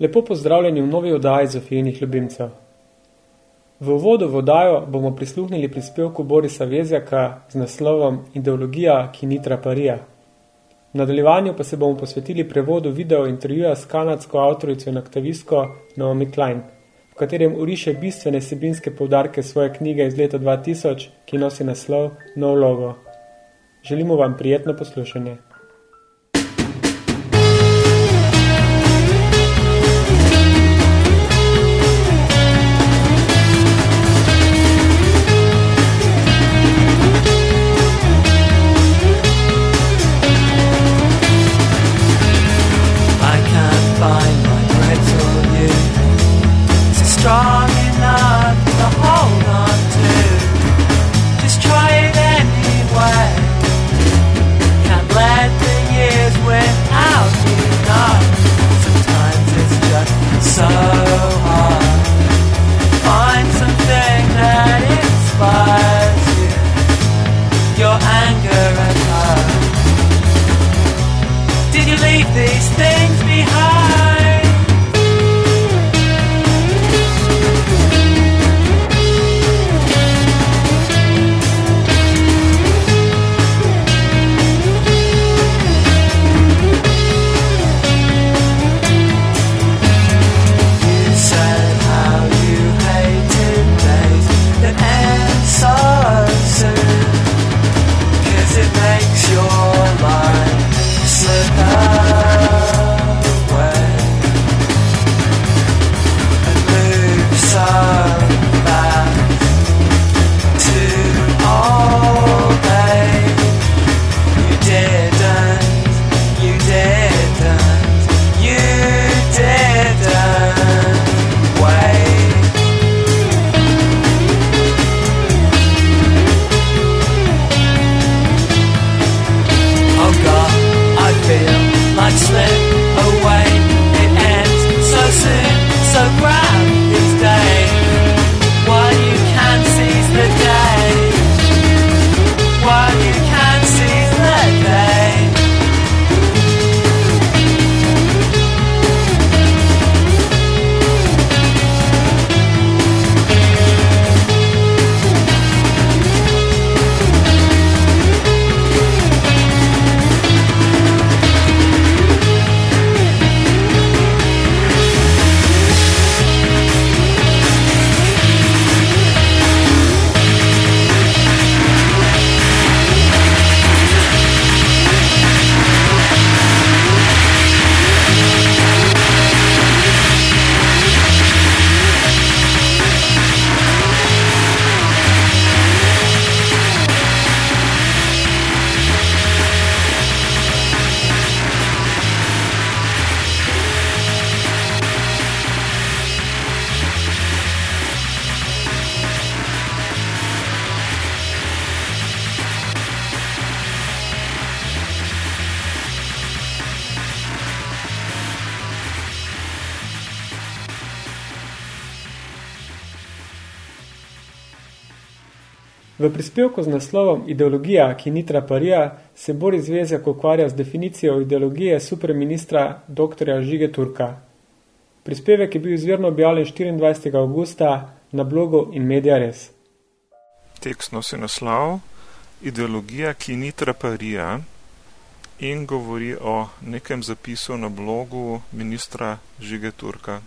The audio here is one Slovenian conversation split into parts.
Lepo pozdravljeni v novi oddaji Zofijinih ljubimcev. V uvodu v oddajo bomo prisluhnili prispevku Borisa Vezjaka z naslovom Ideologija, ki ni traparija. V nadaljevanju pa se bomo posvetili prevodu video intervjuja s kanadsko avtorico in aktivistko Naomi Klein, v katerem uriše bistvene sebinske povdarke svoje knjige iz leta 2000, ki nosi naslov No Logo. Želimo vam prijetno poslušanje. Prispevku z naslovom Ideologija, ki ni traparija, se Boris Vezjak ukvarja z definicijo ideologije superministra dr. Žige Turka. Prispevek je bil izvirno objavljen 24. augusta na blogu in Media Res. Tekst nosi naslov Ideologija, ki ni traparija in govori o nekem zapisu na blogu ministra Žige Turka.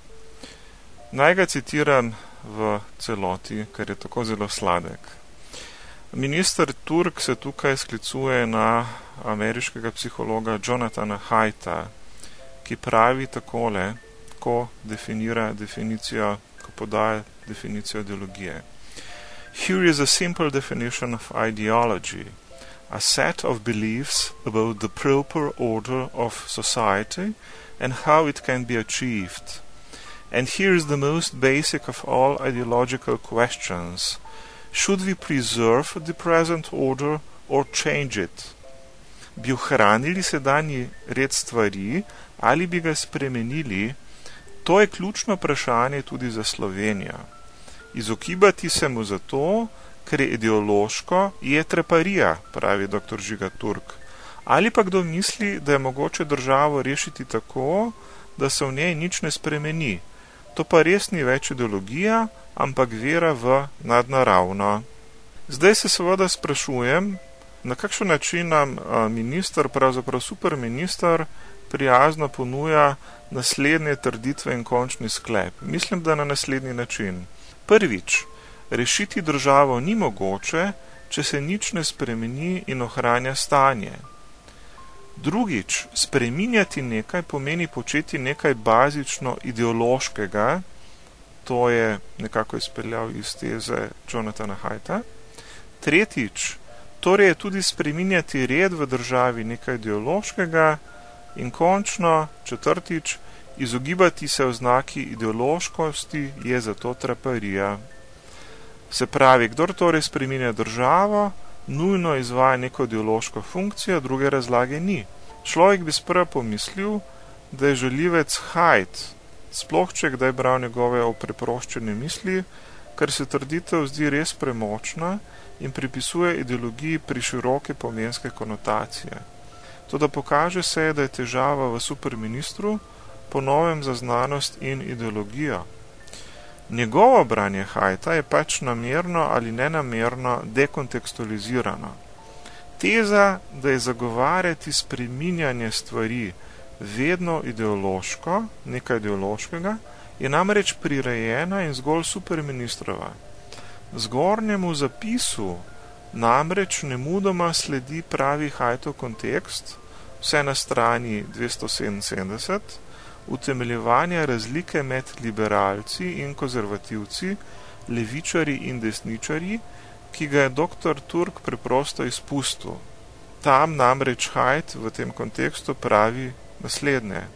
Naj ga citiram v celoti, ker je tako zelo sladek. Minister Turk se tukaj sklicuje na ameriškega psihologa Jonathana Haidta, ki pravi takole, ko definira definicijo, ko podaja definicijo ideologije. Here is a simple definition of ideology. a set of beliefs about the proper order of society and how it can be achieved. And here is the most basic of all ideological questions should we preserve the present order or change it? Bi ohranili sedanji red stvari ali bi ga spremenili? To je ključno vprašanje tudi za Slovenijo. Izogibati se mu zato, ker je ideološko, je treparija, pravi dr. Žiga Turk. Ali pa kdo misli, da je mogoče državo rešiti tako, da se v njej nič ne spremeni. To pa res ni več ideologija, ampak vera v nadnaravno. Zdaj se seveda sprašujem, na kakšen način nam minister, pravzaprav superminister, prijazno ponuja naslednje trditve in končni sklep. Mislim, da na naslednji način. Prvič, rešiti državo ni mogoče, če se nič ne spremeni in ohranja stanje. Drugič, spreminjati nekaj pomeni početi nekaj bazično ideološkega, to je nekako izpeljal iz teze Jonathana Hajta. Tretjič, torej je tudi spreminjati red v državi nekaj ideološkega in končno, četrtič, izogibati se oznaki ideološkosti je zato traparija. Se pravi, kdor torej spreminja državo, nujno izvaja neko ideološko funkcijo, druge razlage ni. Človek bi sprva pomislil, da je želivec hajt, sploh če kdaj bral njegove opreproščene misli, ker se trditev zdi res premočna in pripisuje ideologiji pri široke pomenske konotacije. Toda pokaže se, da je težava v superministru, po novem za znanost in ideologijo. Njegovo branje hajta je pač namerno ali nenamerno dekontekstualizirano. Teza, da je zagovarjati spreminjanje stvari vedno ideološko, nekaj ideološkega, je namreč prirejena in zgolj superministrova. Zgornjemu zapisu namreč nemudoma sledi pravi hajtov kontekst, vse na strani 277, utemeljevanja razlike med liberalci in konzervativci, levičari in desničari, ki ga je dr. Turk preprosto izpustil. Tam namreč Hajt v tem kontekstu pravi naslednje.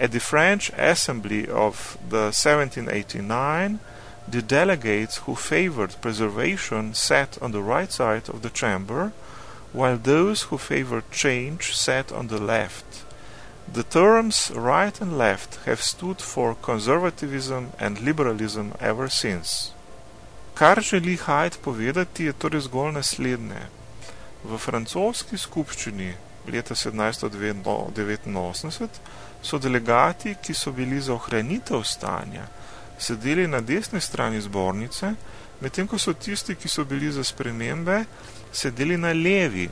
At the French Assembly of the 1789, the delegates who favored preservation sat on the right side of the chamber, while those who favored change sat on the left. The terms right and left have stood for conservatism and liberalism ever since. Kar želi Hyde povedati, je torej zgolj naslednje. V francoski skupščini leta 1789 so delegati, ki so bili za ohranitev stanja, sedeli na desni strani zbornice, medtem ko so tisti, ki so bili za spremembe, sedeli na levi.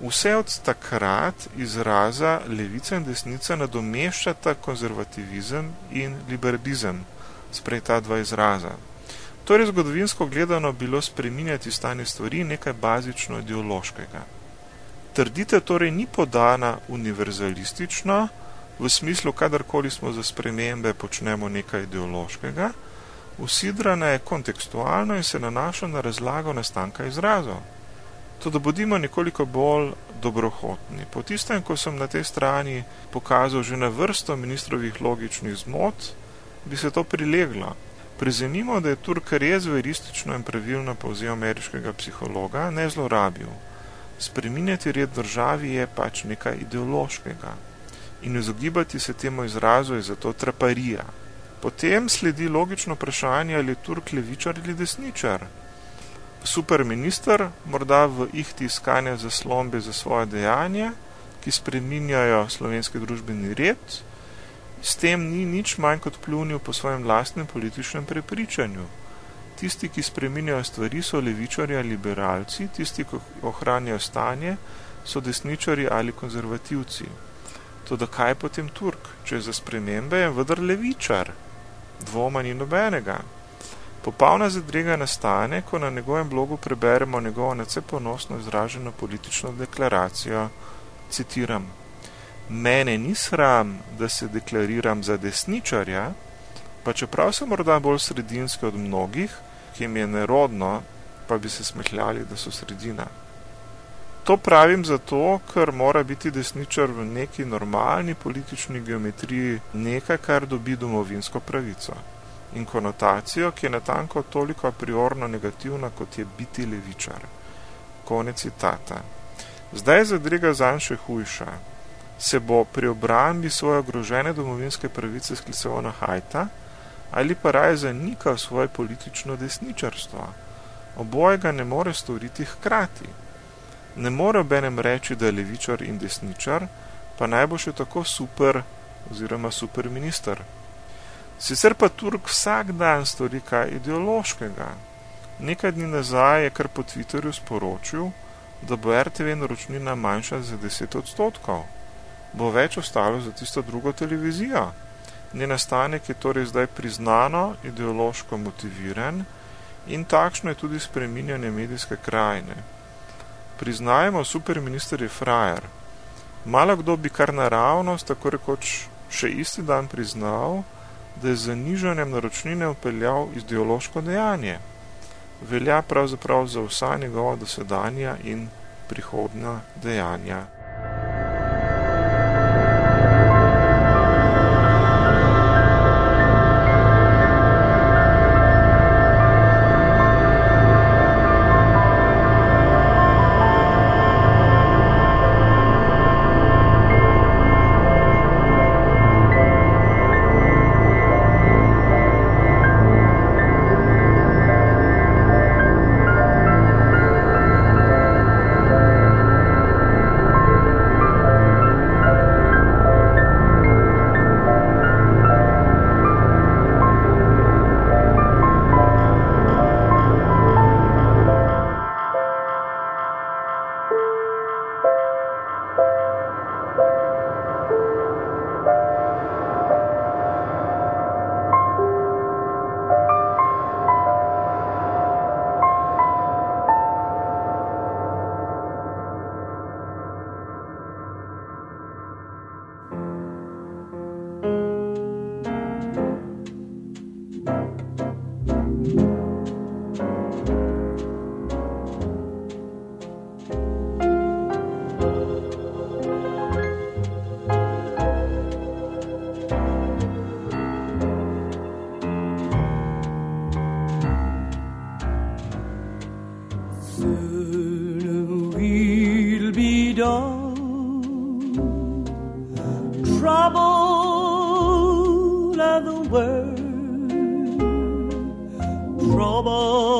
Vse od takrat izraza levica in desnica nadomeščata konzervativizem in liberalizem, sprej ta dva izraza. Torej, zgodovinsko gledano bilo spreminjati stanje stvari nekaj bazično ideološkega. Trditev torej ni podana univerzalistično, v smislu, kadarkoli smo za spremembe počnemo nekaj ideološkega, usidrana je kontekstualno in se nanaša na razlago nastanka izrazov. To, da bodimo nekoliko bolj dobrohotni. Po tistem, ko sem na tej strani pokazal že na vrsto ministrovih logičnih zmot, bi se to prileglo. Prezemimo, da je Turk res veristično in pravilno povzel ameriškega psihologa, ne zlorabil. Spreminjati red državi je pač nekaj ideološkega. In izogibati se temu izrazu je zato traparija. Potem sledi logično vprašanje, ali je Turk levičar ali desničar. Superminister morda v ihti iskanja zaslombe za svoje dejanje, ki spreminjajo slovenski družbeni red, S tem ni nič manj kot pljunil po svojem lastnem političnem prepričanju. Tisti, ki spreminjajo stvari, so levičari ali liberalci, tisti, ki ohranjajo stanje, so desničari ali konzervativci. Toda kaj potem Turk, če za spremembe je vendar levičar? Dvoma ni nobenega. Popolna zadrega nastane, ko na njegovem blogu preberemo njegovo nece ponosno izraženo politično deklaracijo. Citiram. Mene ni sram, da se deklariram za desničarja, pa čeprav sem morda bolj sredinski od mnogih, ki jim je nerodno, pa bi se smehljali, da so sredina. To pravim zato, ker mora biti desničar v neki normalni politični geometriji nekaj, kar dobi domovinsko pravico in konotacijo, ki je natanko toliko a priorno negativna, kot je biti levičar. Konec citata. Zdaj je zadrega zanj še hujša. Se bo pri obrambi svoje ogrožene domovinske pravice skliceval na hajta ali pa raje zanikal svoje politično desničarstvo. Obojega ne more storiti hkrati. Ne more obenem reči, da je levičar in desničar, pa naj bo še tako super oziroma super minister. Sicer pa Turk vsak dan stori kaj ideološkega. Nekaj dni nazaj je kar po Twitterju sporočil, da bo RTV naročnina manjša za 10 odstotkov. Bo več ostalo za tisto drugo televizijo. Njen nastanek je torej zdaj priznano ideološko motiviran in takšno je tudi spreminjanje medijske krajine. Priznajmo, superminister je frajer. Malo kdo bi kar naravnost, tako rekoč še isti dan priznal, da je z zanižanjem naročnine upeljal ideološko dejanje. Velja pravzaprav za vsa njegova dosedanja in prihodna dejanja. Trouble of the world, trouble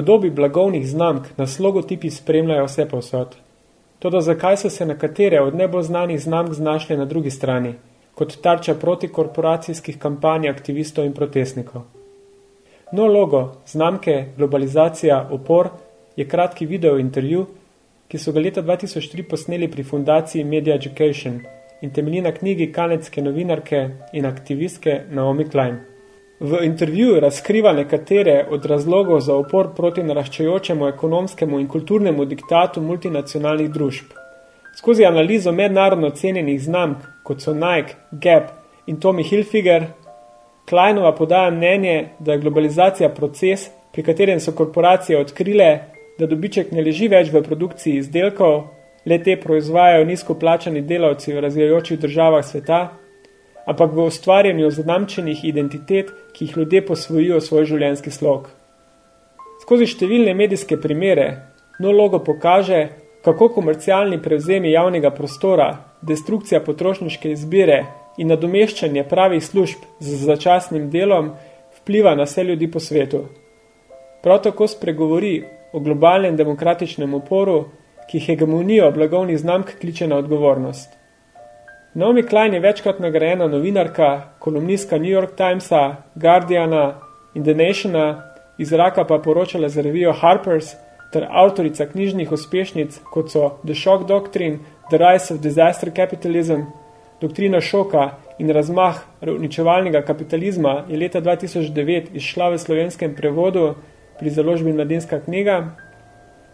V dobi blagovnih znamk nas logotipi spremljajo vse posod. Toda zakaj so se nekatere od najbolj znanih znamk znašle na drugi strani, kot tarča protikorporacijskih kampanj aktivistov in protestnikov? No logo, znamke, globalizacija, opor je kratki video intervju, ki so ga leta 2003 posneli pri fundaciji Media Education in temelji na knjigi kanadske novinarke in aktivistke Naomi Klein. V intervjuju razkriva nekatere od razlogov za upor proti naraščajočemu ekonomskemu in kulturnemu diktatu multinacionalnih družb. Skozi analizo mednarodno cenjenih znamk, kot so Nike, Gap in Tommy Hilfiger, Kleinova podaja mnenje, da je globalizacija proces, pri katerem so korporacije odkrile, da dobiček ne leži več v produkciji izdelkov, le te proizvajajo nizko plačani delavci v razvijajočih državah sveta, ampak v ustvarjanju znamčenih identitet, ki jih ljudje posvojijo svoj življenjski slog. Skozi številne medijske primere no logo pokaže, kako komercialni prevzemi javnega prostora, destrukcija potrošniške izbire in nadomeščanje pravih služb z začasnim delom vpliva na vse ljudi po svetu. Prav tako spregovori o globalnem demokratičnem uporu, ki hegemonijo blagovnih znamk kliče na odgovornost. Naomi Klein je večkrat nagrajena novinarka, kolumnistka New York Timesa, Guardiana in The Nationa, iz Raka pa poročala za revijo Harper's ter avtorica knjižnih uspešnic, kot so The Shock Doctrine, The Rise of Disaster Capitalism, Doktrina šoka in razmah uničevalnega kapitalizma je leta 2009 izšla v slovenskem prevodu pri založbi Mladinska knjiga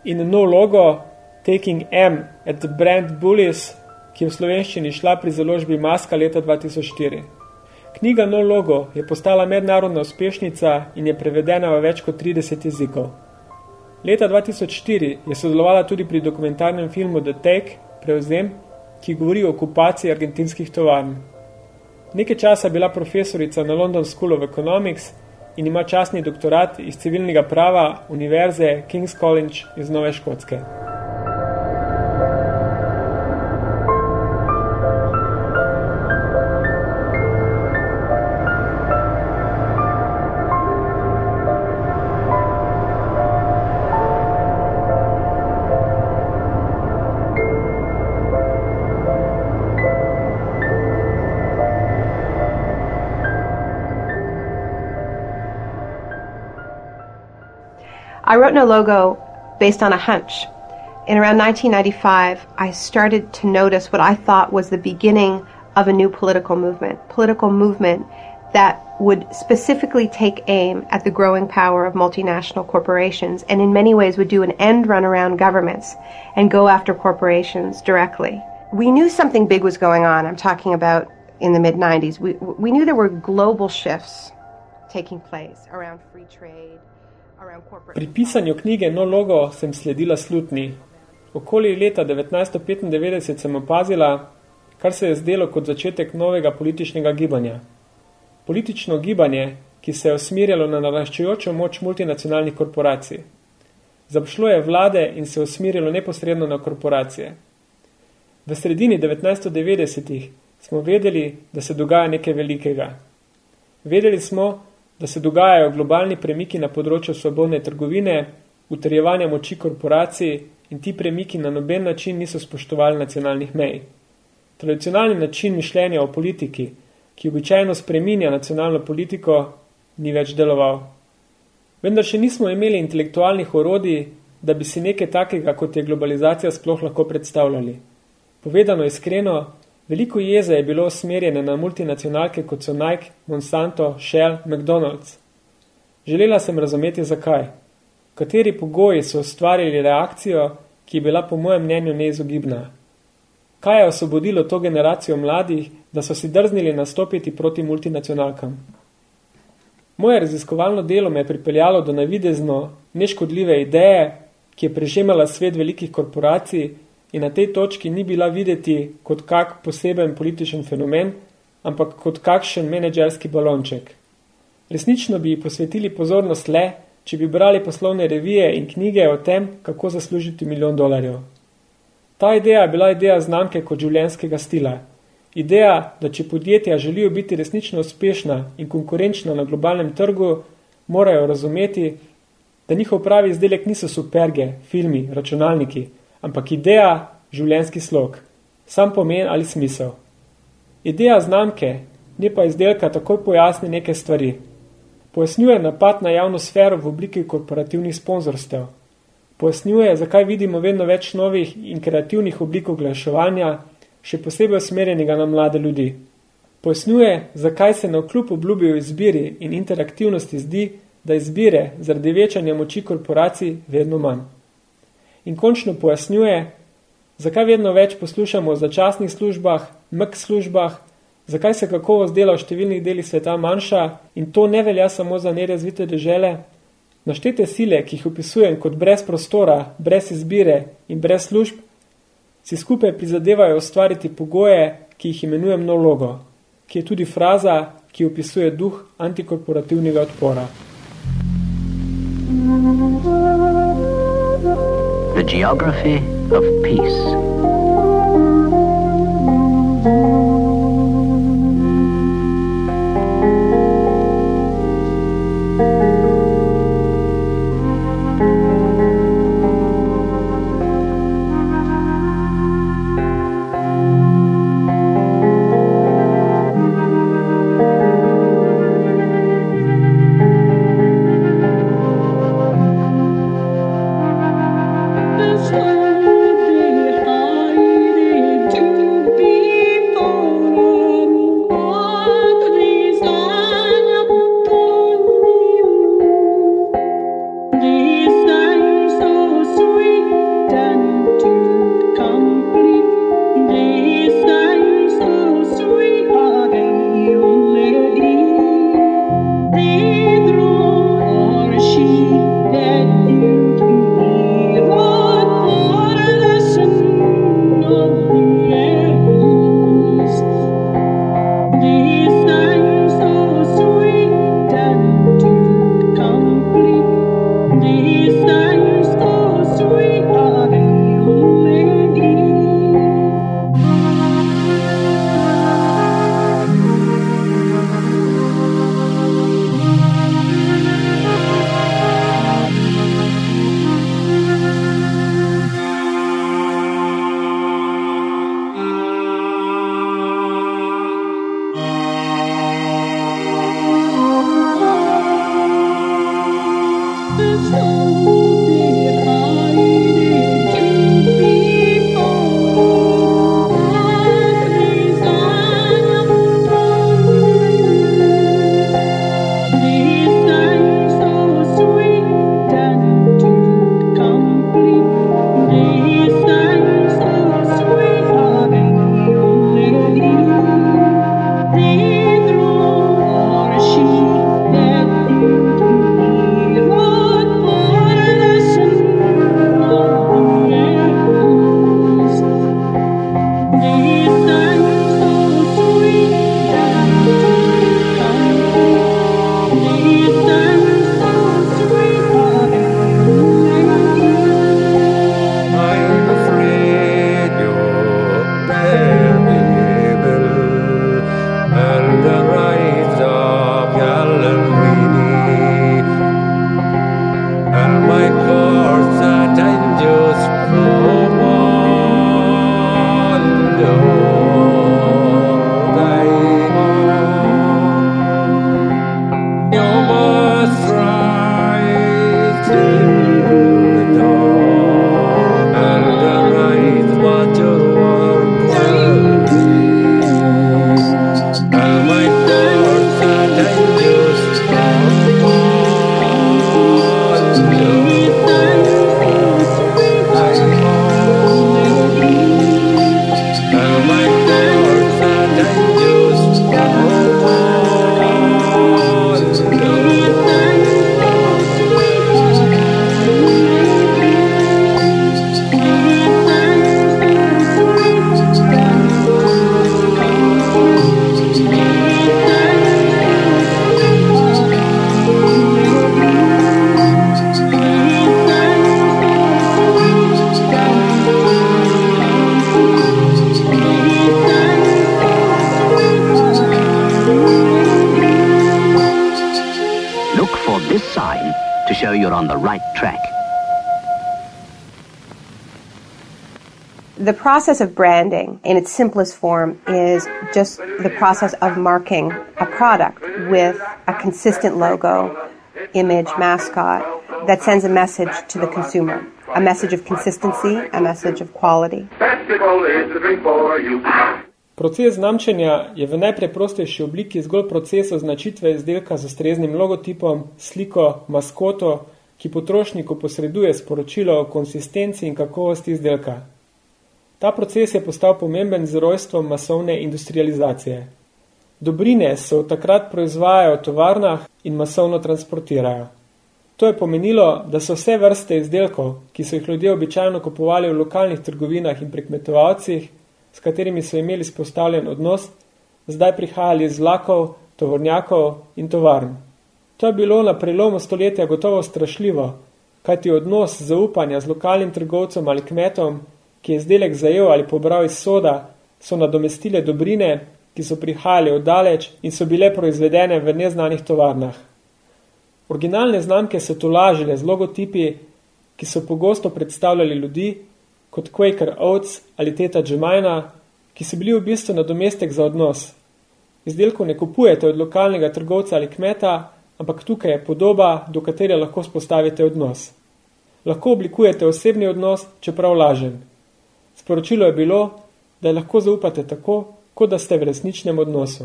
in No Logo, Taking M at the Brand Bullies, ki je v slovenščini šla pri založbi Maska leta 2004. Knjiga No Logo je postala mednarodna uspešnica in je prevedena v več kot 30 jezikov. Leta 2004 je sodelovala tudi pri dokumentarnem filmu The Take, Prevzem, ki govori o okupaciji argentinskih tovarn. Nekaj časa je bila profesorica na London School of Economics in ima častni doktorat iz civilnega prava Univerze King's College iz Nove Škotske. I wrote No Logo based on a hunch. In around 1995, I started to notice what I thought was the beginning of a new political movement. Political movement that would specifically take aim at the growing power of multinational corporations and in many ways would do an end run around governments and go after corporations directly. We knew something big was going on. I'm talking about in the mid 90s. We, we knew there were global shifts taking place around free trade. Pri pisanju knjige No Logo sem sledila slutni. Okoli leta 1995 sem opazila, kar se je zdelo kot začetek novega političnega gibanja. Politično gibanje, ki se je usmirjalo na naraščajočo moč multinacionalnih korporacij. Zaobšlo je vlade in se usmirjalo neposredno na korporacije. V sredini 1990-ih smo vedeli, da se dogaja nekaj velikega. Vedeli smo, da se dogajajo globalni premiki na področju svobodne trgovine, utrjevanja moči korporacij in ti premiki na noben način niso spoštovali nacionalnih mej. Tradicionalni način mišljenja o politiki, ki običajno spreminja nacionalno politiko, ni več deloval. Vendar še nismo imeli intelektualnih orodij, da bi si nekaj takega, kot je globalizacija, sploh lahko predstavljali. Povedano iskreno, veliko jeze je bilo usmerjene na multinacionalke, kot so Nike, Monsanto, Shell, McDonald's. Želela sem razumeti, zakaj. Kateri pogoji so ustvarili reakcijo, ki je bila po mojem mnenju neizogibna. Kaj je osvobodilo to generacijo mladih, da so si drznili nastopiti proti multinacionalkam? Moje raziskovalno delo me je pripeljalo do navidezno neškodljive ideje, ki je prežemala svet velikih korporacij in na tej točki ni bila videti kot kak poseben političen fenomen, ampak kot kakšen menedžerski balonček. Resnično bi posvetili pozornost le, če bi brali poslovne revije in knjige o tem, kako zaslužiti milijon dolarjev. Ta ideja je bila ideja znamke kot življenjskega stila. Ideja, da če podjetja želijo biti resnično uspešna in konkurenčna na globalnem trgu, morajo razumeti, da njihov pravi izdelek niso superge, filmi, računalniki, ampak ideja, življenjski slog, sam pomen ali smisel. Ideja znamke, ne pa izdelka, takoj pojasni neke stvari. Pojasnjuje napad na javno sfero v obliki korporativnih sponzorstev. Pojasnjuje, zakaj vidimo vedno več novih in kreativnih oblik oglaševanja, še posebej usmerjenega na mlade ljudi. Pojasnjuje, zakaj se na vkljub obljubi o izbiri in interaktivnosti zdi, da izbire zaradi večanja moči korporacij vedno manj. In končno pojasnjuje, zakaj vedno več poslušamo o začasnih službah, mek službah, Zakaj se kakovost dela v številnih delih sveta manjša in to ne velja samo za nerazvite države? Naštete sile, ki jih opisujem kot brez prostora, brez izbire in brez služb, si skupaj prizadevajo ustvariti pogoje, ki jih imenujem no logo, ki je tudi fraza, ki opisuje duh antikorporativnega odpora. Geography of peace. Process of branding in its simplest form is just the process of marking a product with a consistent logo, image, mascot that sends a message to the consumer. A message of consistency, a message of quality. Proces znamčenja je v najpreprostejši obliki zgolj proces označitve izdelka z ustreznim logotipom, sliko, maskoto, ki potrošniku posreduje sporočilo o konsistenci in kakovosti izdelka. Ta proces je postal pomemben z rojstvom masovne industrializacije. Dobrine se od takrat proizvajajo v tovarnah in masovno transportirajo. To je pomenilo, da so vse vrste izdelkov, ki so jih ljudje običajno kupovali v lokalnih trgovinah in prekmetovalcih, s katerimi so imeli spostavljen odnos, zdaj prihajali iz vlakov, tovornjakov in tovarn. To je bilo na prelomu stoletja gotovo strašljivo, kajti odnos zaupanja z lokalnim trgovcem ali kmetom, ki je izdelek zajel ali pobral iz soda, so nadomestile dobrine, ki so prihajali oddaleč in so bile proizvedene v neznanih tovarnah. Originalne znamke so tolažile z logotipi, ki so pogosto predstavljali ljudi, kot Quaker Oats ali teta Jemina, ki so bili v bistvu nadomestek za odnos. Izdelkov ne kupujete od lokalnega trgovca ali kmeta, ampak tukaj je podoba, do katere lahko spostavite odnos. Lahko oblikujete osebni odnos, čeprav lažen. Sporočilo je bilo, da lahko zaupate tako, kot da ste v resničnem odnosu.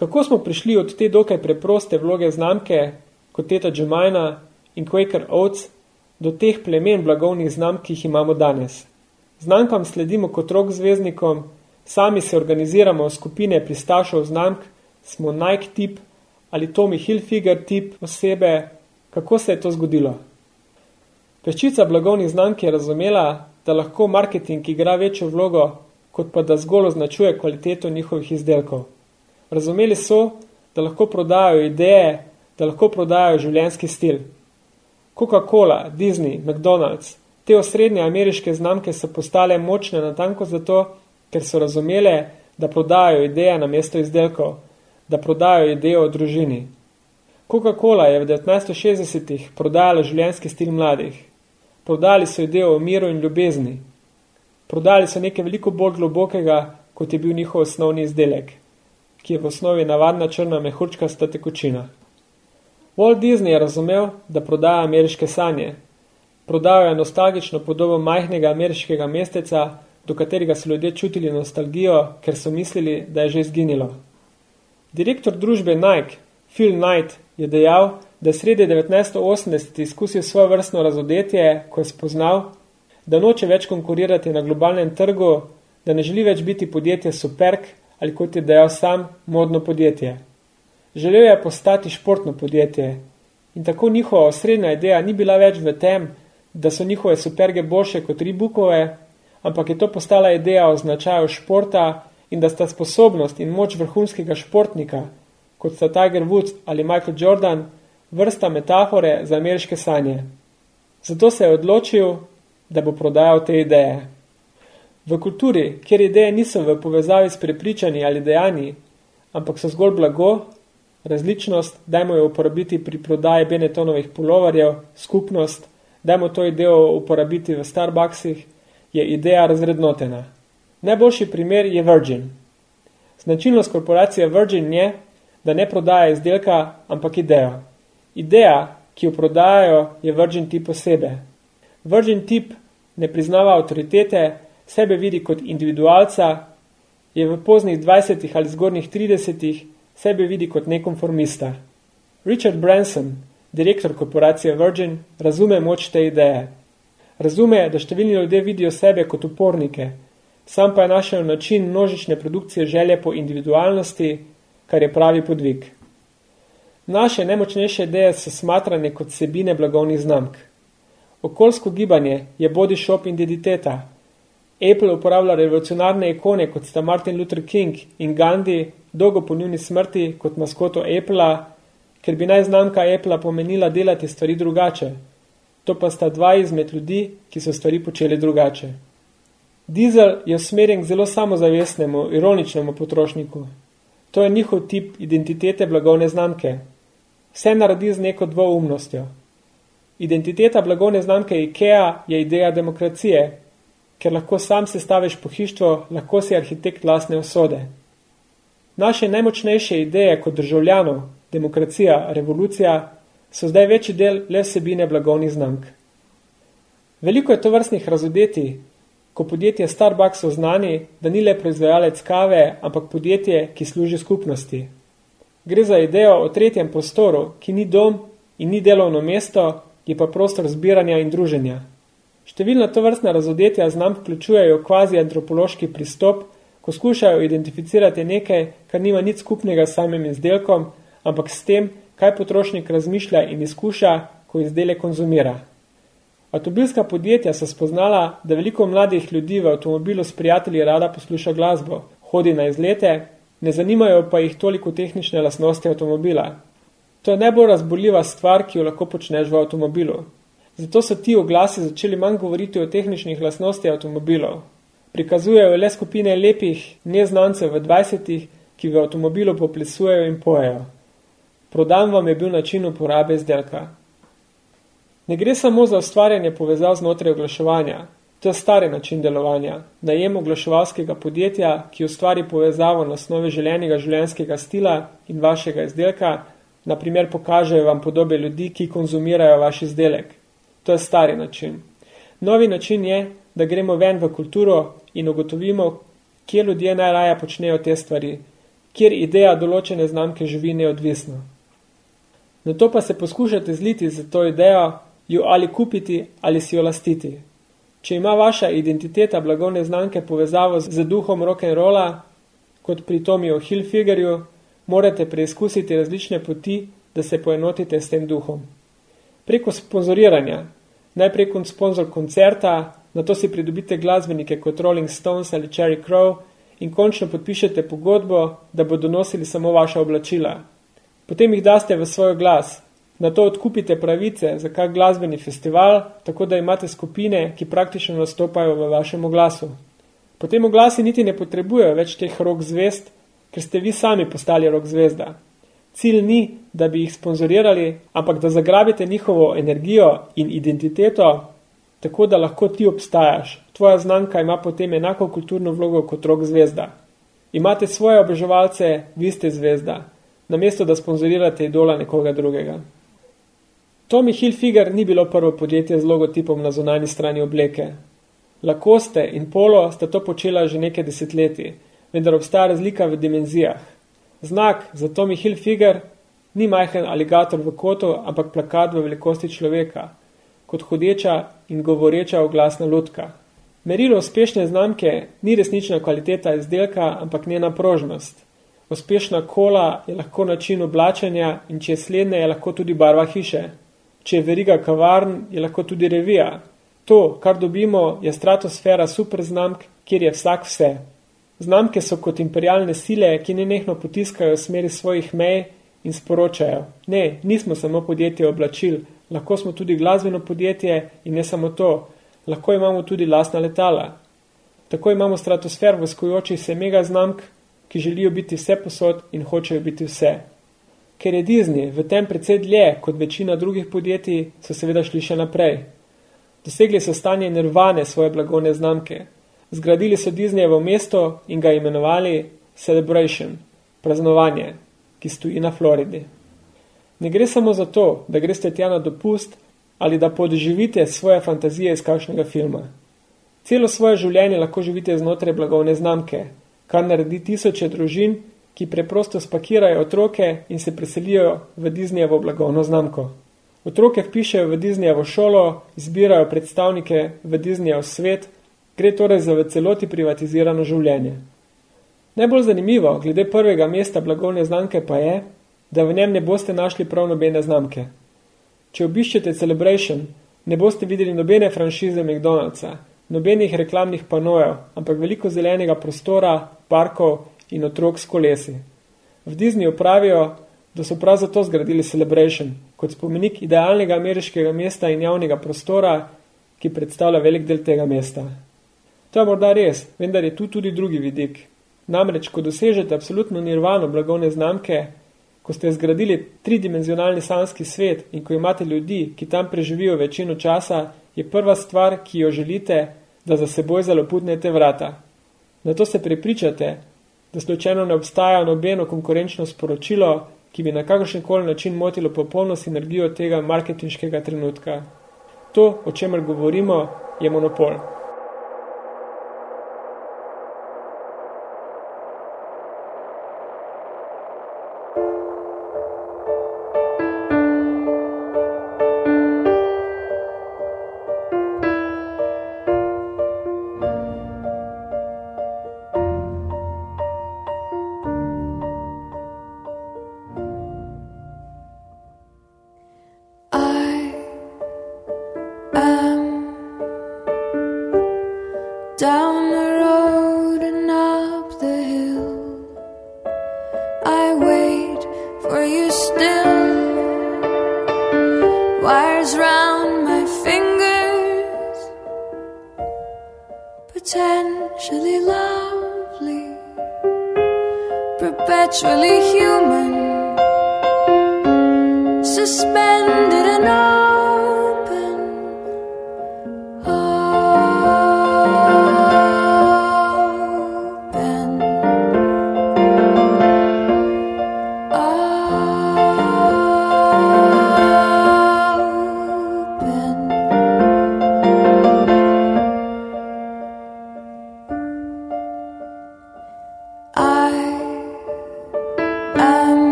Kako smo prišli od te dokaj preproste vloge znamke, kot teta Jemina in Quaker Oats, do teh plemen blagovnih znamk, ki jih imamo danes. Znamkam sledimo kot rok zvezdnikom, sami se organiziramo v skupine pristašov znamk, smo Nike tip ali Tommy Hilfiger tip osebe, kako se je to zgodilo. Peščica blagovnih znamk je razumela, da lahko marketing igra večjo vlogo, kot pa da zgolj označuje kvaliteto njihovih izdelkov. Razumeli so, da lahko prodajajo ideje, da lahko prodajajo življenjski stil. Coca-Cola, Disney, McDonald's, te osrednje ameriške znamke so postale močne natanko zato, ker so razumele, da prodajajo ideje na mesto izdelkov, da prodajajo idejo o družini. Coca-Cola je v 1960-ih prodajala življenjski stil mladih. Prodali so idejo o miru in ljubezni. Prodali so nekaj veliko bolj globokega, kot je bil njihov osnovni izdelek, ki je v osnovi navadna črna mehurčkasta tekočina. Walt Disney je razumel, da prodaja ameriške sanje. Prodajal je nostalgično podobo majhnega ameriškega mesteca, do katerega so ljudje čutili nostalgijo, ker so mislili, da je že izginilo. Direktor družbe Nike, Phil Knight, je dejal, da sredi 1980 izkusil svoje vrstno razodetje, ko je spoznal, da noče več konkurirati na globalnem trgu, da ne želi več biti podjetje Superk ali kot je dejal sam, modno podjetje. Želel je postati športno podjetje in tako njihova osrednja ideja ni bila več v tem, da so njihove superge boljše kot ribukove, ampak je to postala ideja o značaju športa in da sta sposobnost in moč vrhunskega športnika, kot sta Tiger Woods ali Michael Jordan, vrsta metafore za ameriške sanje. Zato se je odločil, da bo prodajal te ideje. V kulturi, kjer ideje niso v povezavi s prepričanji ali dejanji, ampak so zgolj blago, različnost, dajmo jo uporabiti pri prodaji Benetonovih pulovarjev, skupnost, dajmo to idejo uporabiti v Starbucksih, je ideja razrednotena. Najboljši primer je Virgin. Značilnost korporacije Virgin je, da ne prodaja izdelka, ampak idejo. Ideja, ki jo prodajajo, je Virgin tip osebe. Virgin tip ne priznava avtoritete, sebe vidi kot individualca, je v poznih 20 ali zgornjih 30 sebe vidi kot nekonformista. Richard Branson, direktor korporacije Virgin, razume moč te ideje. Razume, da številni ljudje vidijo sebe kot upornike, sam pa je našel način množične produkcije želje po individualnosti, kar je pravi podvig. Naše najmočnejše ideje so smatrane kot sebine blagovnih znamk. Okoljsko gibanje je body shop identiteta. Apple uporablja revolucionarne ikone kot sta Martin Luther King in Gandhi dolgo po njuni smrti kot maskoto Apple, ker bi naj znamka Apple pomenila delati stvari drugače. To pa sta dva izmed ljudi, ki so stvari počeli drugače. Diesel je usmerjen k zelo samozavestnemu, ironičnemu potrošniku. To je njihov tip identitete blagovne znamke. Vse naredi z neko dvoumnostjo. Identiteta blagovne znamke IKEA je ideja demokracije, ker lahko sam sestaviš pohištvo, lahko si arhitekt lastne usode. Naše najmočnejše ideje kot državljanov, demokracija, revolucija, so zdaj večji del le vsebine blagovnih znamk. Veliko je to vrstnih razodeti, ko podjetje Starbucks oznani, da ni le proizvajalec kave, ampak podjetje, ki služi skupnosti. Gre za idejo o tretjem prostoru, ki ni dom in ni delovno mesto, je pa prostor zbiranja in druženja. Številna to vrstna razodetja znam vključujejo kvazi antropološki pristop, ko skušajo identificirati nekaj, kar nima nič skupnega s samim izdelkom, ampak s tem, kaj potrošnik razmišlja in izkuša, ko izdelek konzumira. Avtomobilska podjetja so spoznala, da veliko mladih ljudi v avtomobilu s prijatelji rada posluša glasbo, hodi na izlete, ne zanimajo pa jih toliko tehnične lasnosti avtomobila. To je najbolj razboljiva stvar, ki jo lahko počneš v avtomobilu. Zato so ti oglasi začeli manj govoriti o tehničnih lasnosti avtomobilov. Prikazujejo le skupine lepih neznancev v 20-ih, ki v avtomobilu poplesujejo in pojejo. Prodan vam je bil način uporabe izdelka. Ne gre samo za ustvarjanje povezav znotraj oglaševanja. To je stari način delovanja. Najem oglaševalskega podjetja, ki ustvari povezavo na osnovi želenega življenjskega stila in vašega izdelka, naprimer pokažejo vam podobe ljudi, ki konzumirajo vaš izdelek. To je stari način. Novi način je, da gremo ven v kulturo in ugotovimo, kje ljudje najraje počnejo te stvari, kjer ideja določene znamke živi neodvisno. Na to pa se poskušate zliti za to idejo, jo ali kupiti ali si jo lastiti. Če ima vaša identiteta blagovne znamke povezavo z duhom rock'n'rolla, kot pri Tomijo Hilfigerju, morate preizkusiti različne poti, da se poenotite s tem duhom. Preko sponzoriranja, najprej kot sponzor koncerta, na to si pridobite glasbenike kot Rolling Stones ali Cherry Crow in končno podpišete pogodbo, da bodo nosili samo vaša oblačila. Potem jih daste v svoj glas, na to odkupite pravice za kak glasbeni festival, tako da imate skupine, ki praktično nastopajo v vašem oglasu. Potem oglasi niti ne potrebujejo več teh rok zvest, ker ste vi sami postali rok zvezda. Cilj ni, da bi jih sponzorirali, ampak da zagrabite njihovo energijo in identiteto, tako da lahko ti obstajaš. Tvoja znamka ima potem enako kulturno vlogo kot rok zvezda. Imate svoje oboževalce, vi ste zvezda, namesto da sponzorirate idola nekoga drugega. Tommy Hilfiger ni bilo prvo podjetje z logotipom na zunanji strani obleke. Lacoste in Polo sta to počela že nekaj desetletij, vendar obstaja razlika v dimenzijah. Znak za Tommy Hilfiger ni majhen aligator v kotu, ampak plakat v velikosti človeka, kot hodeča in govoreča oglasna lutka. Merilo uspešne znamke ni resnična kvaliteta izdelka, ampak njena prožnost. Uspešna kola je lahko način oblačenja in če je slednje, je lahko tudi barva hiše. Če je veriga kavarn, je lahko tudi revija. To, kar dobimo, je stratosfera super znamk, kjer je vsak vse. Znamke so kot imperialne sile, ki nenehno potiskajo v smeri svojih mej in sporočajo. Ne, nismo samo podjetje oblačil, lahko smo tudi glasbeno podjetje in ne samo to, lahko imamo tudi lastna letala. Tako imamo stratosfer v skojočih se mega znamk, ki želijo biti vse posod in hočejo biti vse. Ker je Disney v tem precej dlje kot večina drugih podjetij, so seveda šli še naprej. Dosegli so stanje nirvane svoje blagovne znamke. Zgradili so Disneyevo mesto in ga imenovali Celebration, praznovanje, ki stoji na Floridi. Ne gre samo za to, da greste tja na dopust ali da podživite svoje fantazije iz kakšnega filma. Celo svoje življenje lahko živite znotraj blagovne znamke, kar naredi tisoče družin ki preprosto spakirajo otroke in se preselijo v Disneyevo blagovno znamko. Otroke vpišejo v Disneyevo šolo, izbirajo predstavnike v Disneyev svet, gre torej za v celoti privatizirano življenje. Najbolj zanimivo glede prvega mesta blagovne znamke pa je, da v njem ne boste našli prav nobene znamke. Če obiščete Celebration, ne boste videli nobene franšize McDonald'sa, nobenih reklamnih panojev, ampak veliko zelenega prostora, parkov in otrok s kolesi. V Disneyju pravijo, da so prav zato zgradili Celebration, kot spomenik idealnega ameriškega mesta in javnega prostora, ki predstavlja velik del tega mesta. To je morda res, vendar je tu tudi drugi vidik. Namreč, ko dosežete absolutno nirvano blagovne znamke, Ko ste zgradili tridimenzionalni sanski svet in ko imate ljudi, ki tam preživijo večino časa, je prva stvar, ki jo želite, da za seboj zaloputnete vrata. Na to se prepričate, da slučajno ne obstaja nobeno konkurenčno sporočilo, ki bi na kakršen koli način motilo popolno sinergijo tega marketinškega trenutka. To, o čemer govorimo, je monopol.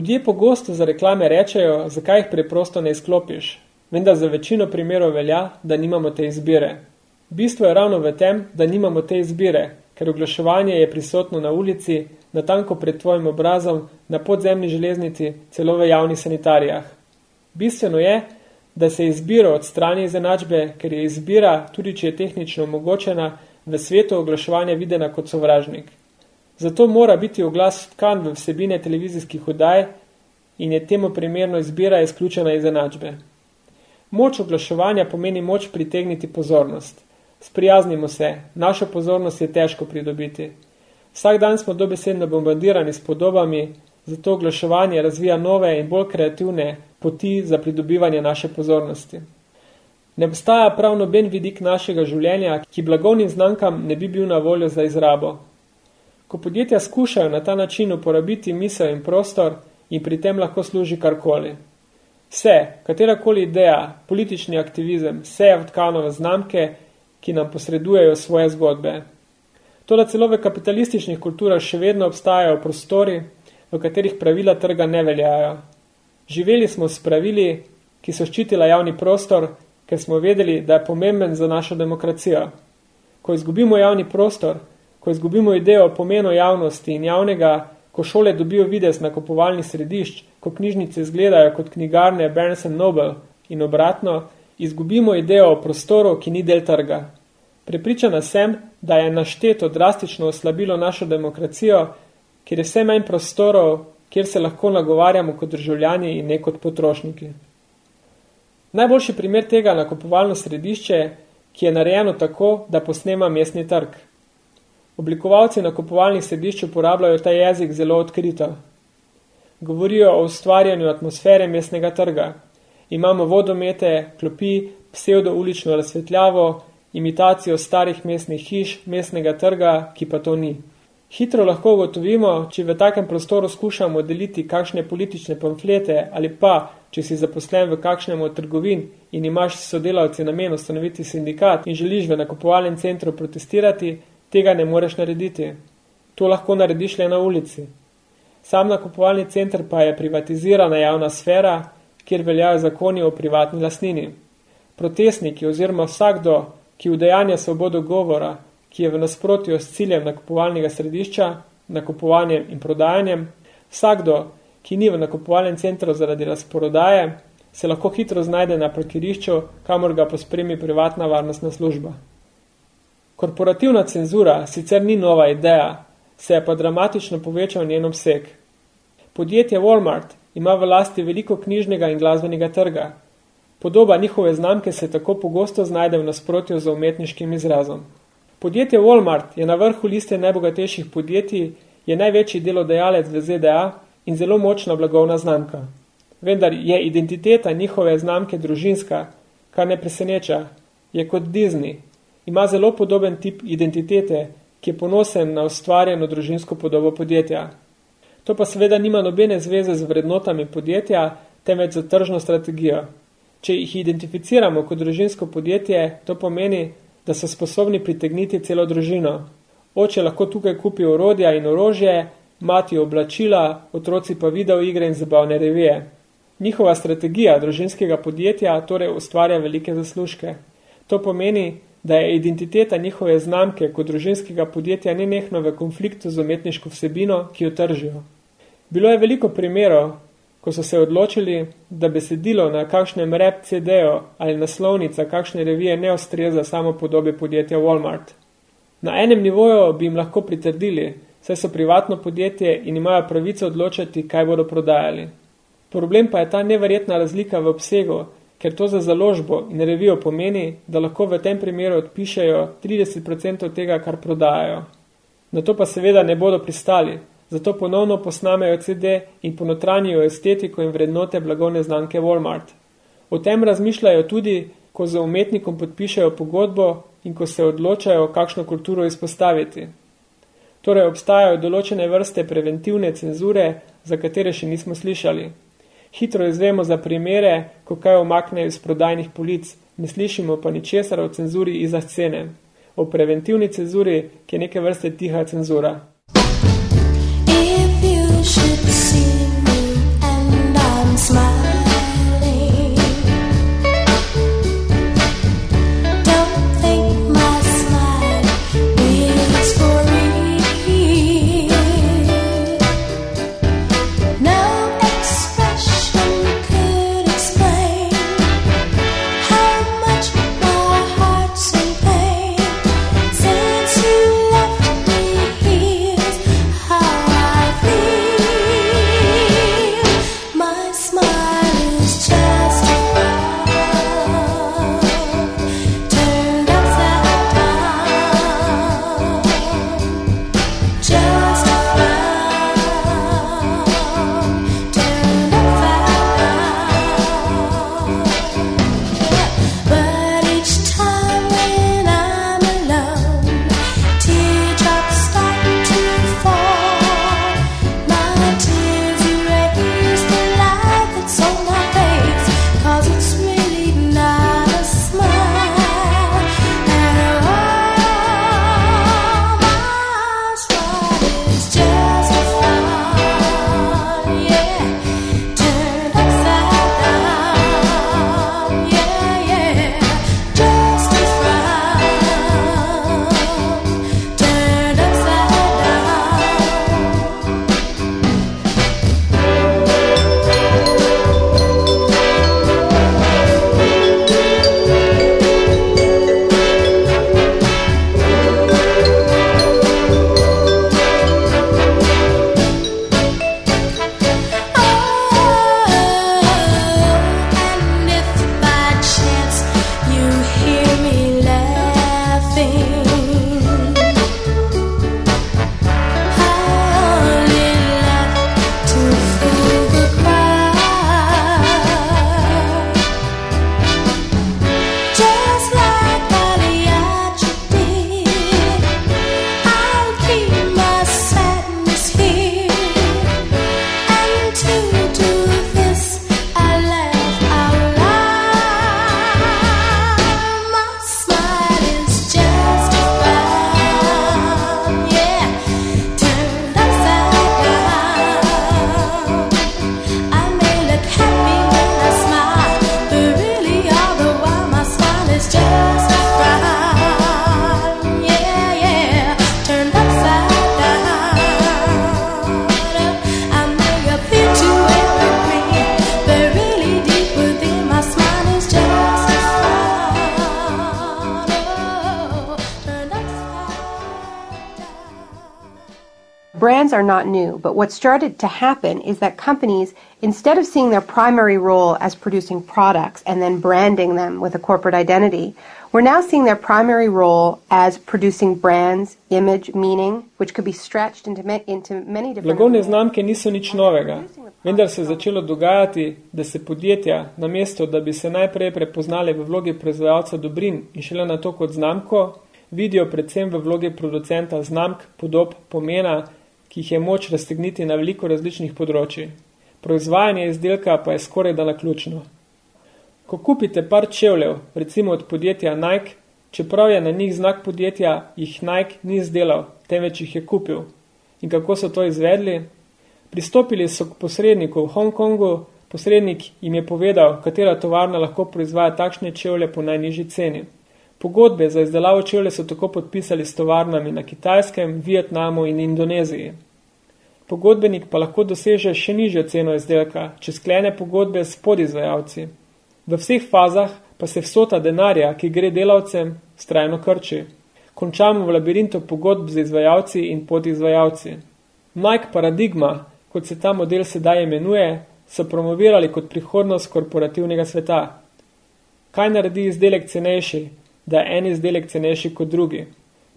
Ljudje pogosto za reklame rečejo, zakaj jih preprosto ne izklopiš, vendar za večino primerov velja, da nimamo te izbire. Bistvo je ravno v tem, da nimamo te izbire, ker oglaševanje je prisotno na ulici, natanko pred tvojim obrazom, na podzemni železnici, celo v javnih sanitarijah. Bistveno je, da se izbiro odstrani iz enačbe, ker je izbira, tudi če je tehnično omogočena, v svetu oglaševanja videna kot sovražnik. Zato mora biti oglas tkan v vsebine televizijskih oddaj in je temu primerno izbira izključena iz enačbe. Moč oglaševanja pomeni moč pritegniti pozornost. Sprijaznimo se, našo pozornost je težko pridobiti. Vsak dan smo dobesedno bombardirani s podobami, zato oglaševanje razvija nove in bolj kreativne poti za pridobivanje naše pozornosti. Ne obstaja prav noben vidik našega življenja, ki blagovnim znankam ne bi bil na voljo za izrabo. Ko podjetja skušajo na ta način uporabiti misel in prostor, in pri tem lahko služi karkoli. Vse, katerakoli ideja, politični aktivizem, vse je vtkano v znamke, ki nam posredujejo svoje zgodbe. Toda celo v kapitalističnih kulturah še vedno obstajajo prostori, v katerih pravila trga ne veljajo. Živeli smo s pravili, ki so ščitila javni prostor, ker smo vedeli, da je pomemben za našo demokracijo. Ko izgubimo javni prostor, ko izgubimo idejo o pomenu javnosti in javnega, ko šole dobijo videz nakupovalnih središč, ko knjižnice izgledajo kot knjigarne Barnes Noble in obratno, izgubimo idejo o prostoru, ki ni del trga. Prepričana sem, da je našteto drastično oslabilo našo demokracijo, ker je vse manj prostorov, kjer se lahko nagovarjamo kot državljani in ne kot potrošniki. Najboljši primer tega nakupovalno središče, ki je narejeno tako, da posnema mestni trg. Oblikovalci nakupovalnih središč uporabljajo ta jezik zelo odkrito. Govorijo o ustvarjanju atmosfere mestnega trga. Imamo vodomete, klopi, pseudo ulično razsvetljavo, imitacijo starih mestnih hiš, mestnega trga, ki pa to ni. Hitro lahko ugotovimo, če v takem prostoru skušamo deliti kakšne politične pamflete ali pa, če si zaposlen v kakšnem od trgovin in imaš sodelavci namen ustanoviti sindikat in želiš v nakupovalnem centru protestirati, tega ne moreš narediti. To lahko narediš le na ulici. Sam nakupovalni center pa je privatizirana javna sfera, kjer veljajo zakoni o privatni lasnini. Protestniki oziroma vsakdo, ki udejanja svobodo govora, ki je v nasprotju s ciljem nakupovalnega središča, nakupovanjem in prodajanjem, vsakdo, ki ni v nakupovalnem centru zaradi razporodaje, se lahko hitro znajde na parkirišču, kamor ga pospremi privatna varnostna služba. Korporativna cenzura sicer ni nova ideja, se je pa dramatično povečal njen obseg. Podjetje Walmart ima v lasti veliko knjižnega in glasbenega trga. Podoba njihove znamke se tako pogosto znajde v nasprotju z umetniškim izrazom. Podjetje Walmart je na vrhu liste najbogatejših podjetij, je največji delodajalec v ZDA in zelo močna blagovna znamka. Vendar je identiteta njihove znamke družinska, kar ne preseneča, je kot Disney. Ima zelo podoben tip identitete, ki je ponosen na ustvarjeno družinsko podobo podjetja. To pa seveda nima nobene zveze z vrednotami podjetja, temveč za tržno strategijo. Če jih identificiramo kot družinsko podjetje, to pomeni, da so sposobni pritegniti celo družino. Oče lahko tukaj kupi orodja in orožje, mati oblačila, otroci pa video igre in zabavne revije. Njihova strategija družinskega podjetja torej ustvarja velike zaslužke. To pomeni, da je identiteta njihove znamke kot družinskega podjetja nenehno v konfliktu z umetniško vsebino, ki jo tržijo. Bilo je veliko primerov, ko so se odločili, da besedilo na kakšnem rap CD-ju ali naslovnica kakšne revije ne ustreza samo podobe podjetja Walmart. Na enem nivoju bi jim lahko pritrdili, saj so privatno podjetje in imajo pravico odločati, kaj bodo prodajali. Problem pa je ta neverjetna razlika v obsegu, ker to za založbo in revijo pomeni, da lahko v tem primeru odpišejo 30% tega, kar prodajajo. Na to pa seveda ne bodo pristali, zato ponovno posnamejo CD in ponotranjijo estetiko in vrednote blagovne znamke Walmart. O tem razmišljajo tudi, ko za umetnikom podpišejo pogodbo in ko se odločajo, kakšno kulturo izpostaviti. Torej obstajajo določene vrste preventivne cenzure, za katere še nismo slišali. Hitro izvemo za primere, ko kaj omaknejo iz prodajnih polic, ne slišimo pa ničesar o cenzuri iza scene. O preventivni cenzuri, ki je neke vrste tiha cenzura. If you should see me and I'm smiling, but what started to happen is that companies, instead of seeing their primary role as producing products and then branding them with a corporate identity, we're now seeing their primary role as producing brands, image, meaning, which could be stretched into, ma- into many different Blagovne znamke niso nič novega, vendar se je začelo dogajati, da se podjetja, namesto da bi se najprej prepoznali v vlogi proizvajalca dobrin in šele na to kot znamko, vidijo predvsem v vlogi producenta znamk, podob, pomena, ki jih je moč raztegniti na veliko različnih področji. Proizvajanje izdelka pa je skoraj da naključno. Ko kupite par čevljev, recimo od podjetja Nike, čeprav je na njih znak podjetja, jih Nike ni izdelal, temveč jih je kupil. In kako so to izvedli? Pristopili so k posredniku v Hongkongu, posrednik jim je povedal, katera tovarna lahko proizvaja takšne čevlje po najnižji ceni. Pogodbe za izdelavo čevlje so tako podpisali s tovarnami na Kitajskem, Vietnamu in Indoneziji. Pogodbenik pa lahko doseže še nižjo ceno izdelka, če sklene pogodbe s podizvajalci. V vseh fazah pa se vsota denarja, ki gre delavcem, strajno krči. Končamo v labirintu pogodb z izvajalci in podizvajalci. Nike Paradigma, kot se ta model sedaj imenuje, so promovirali kot prihodnost korporativnega sveta. Kaj naredi izdelek cenejši, da je en izdelek cenejši kot drugi?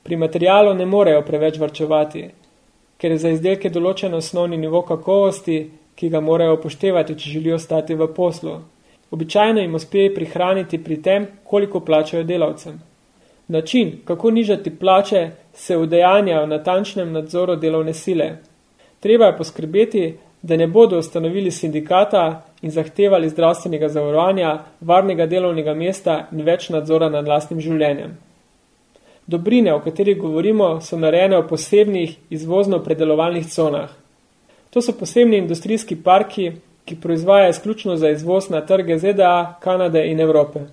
Pri materialu ne morejo preveč varčevati, ker je za izdelke določen osnovni nivo kakovosti, ki ga morajo upoštevati, če želijo stati v poslu. Običajno jim uspe prihraniti pri tem, koliko plačajo delavcem. Način, kako nižati plače, se udejanja v natančnem nadzoru delovne sile. Treba je poskrbeti, da ne bodo ustanovili sindikata in zahtevali zdravstvenega zavarovanja, varnega delovnega mesta in več nadzora nad lastnim življenjem. Dobrine, o katerih govorimo, so narejene v posebnih izvozno-predelovalnih conah. To so posebni industrijski parki, ki proizvaja izključno za izvoz na trge ZDA, Kanade in Evrope.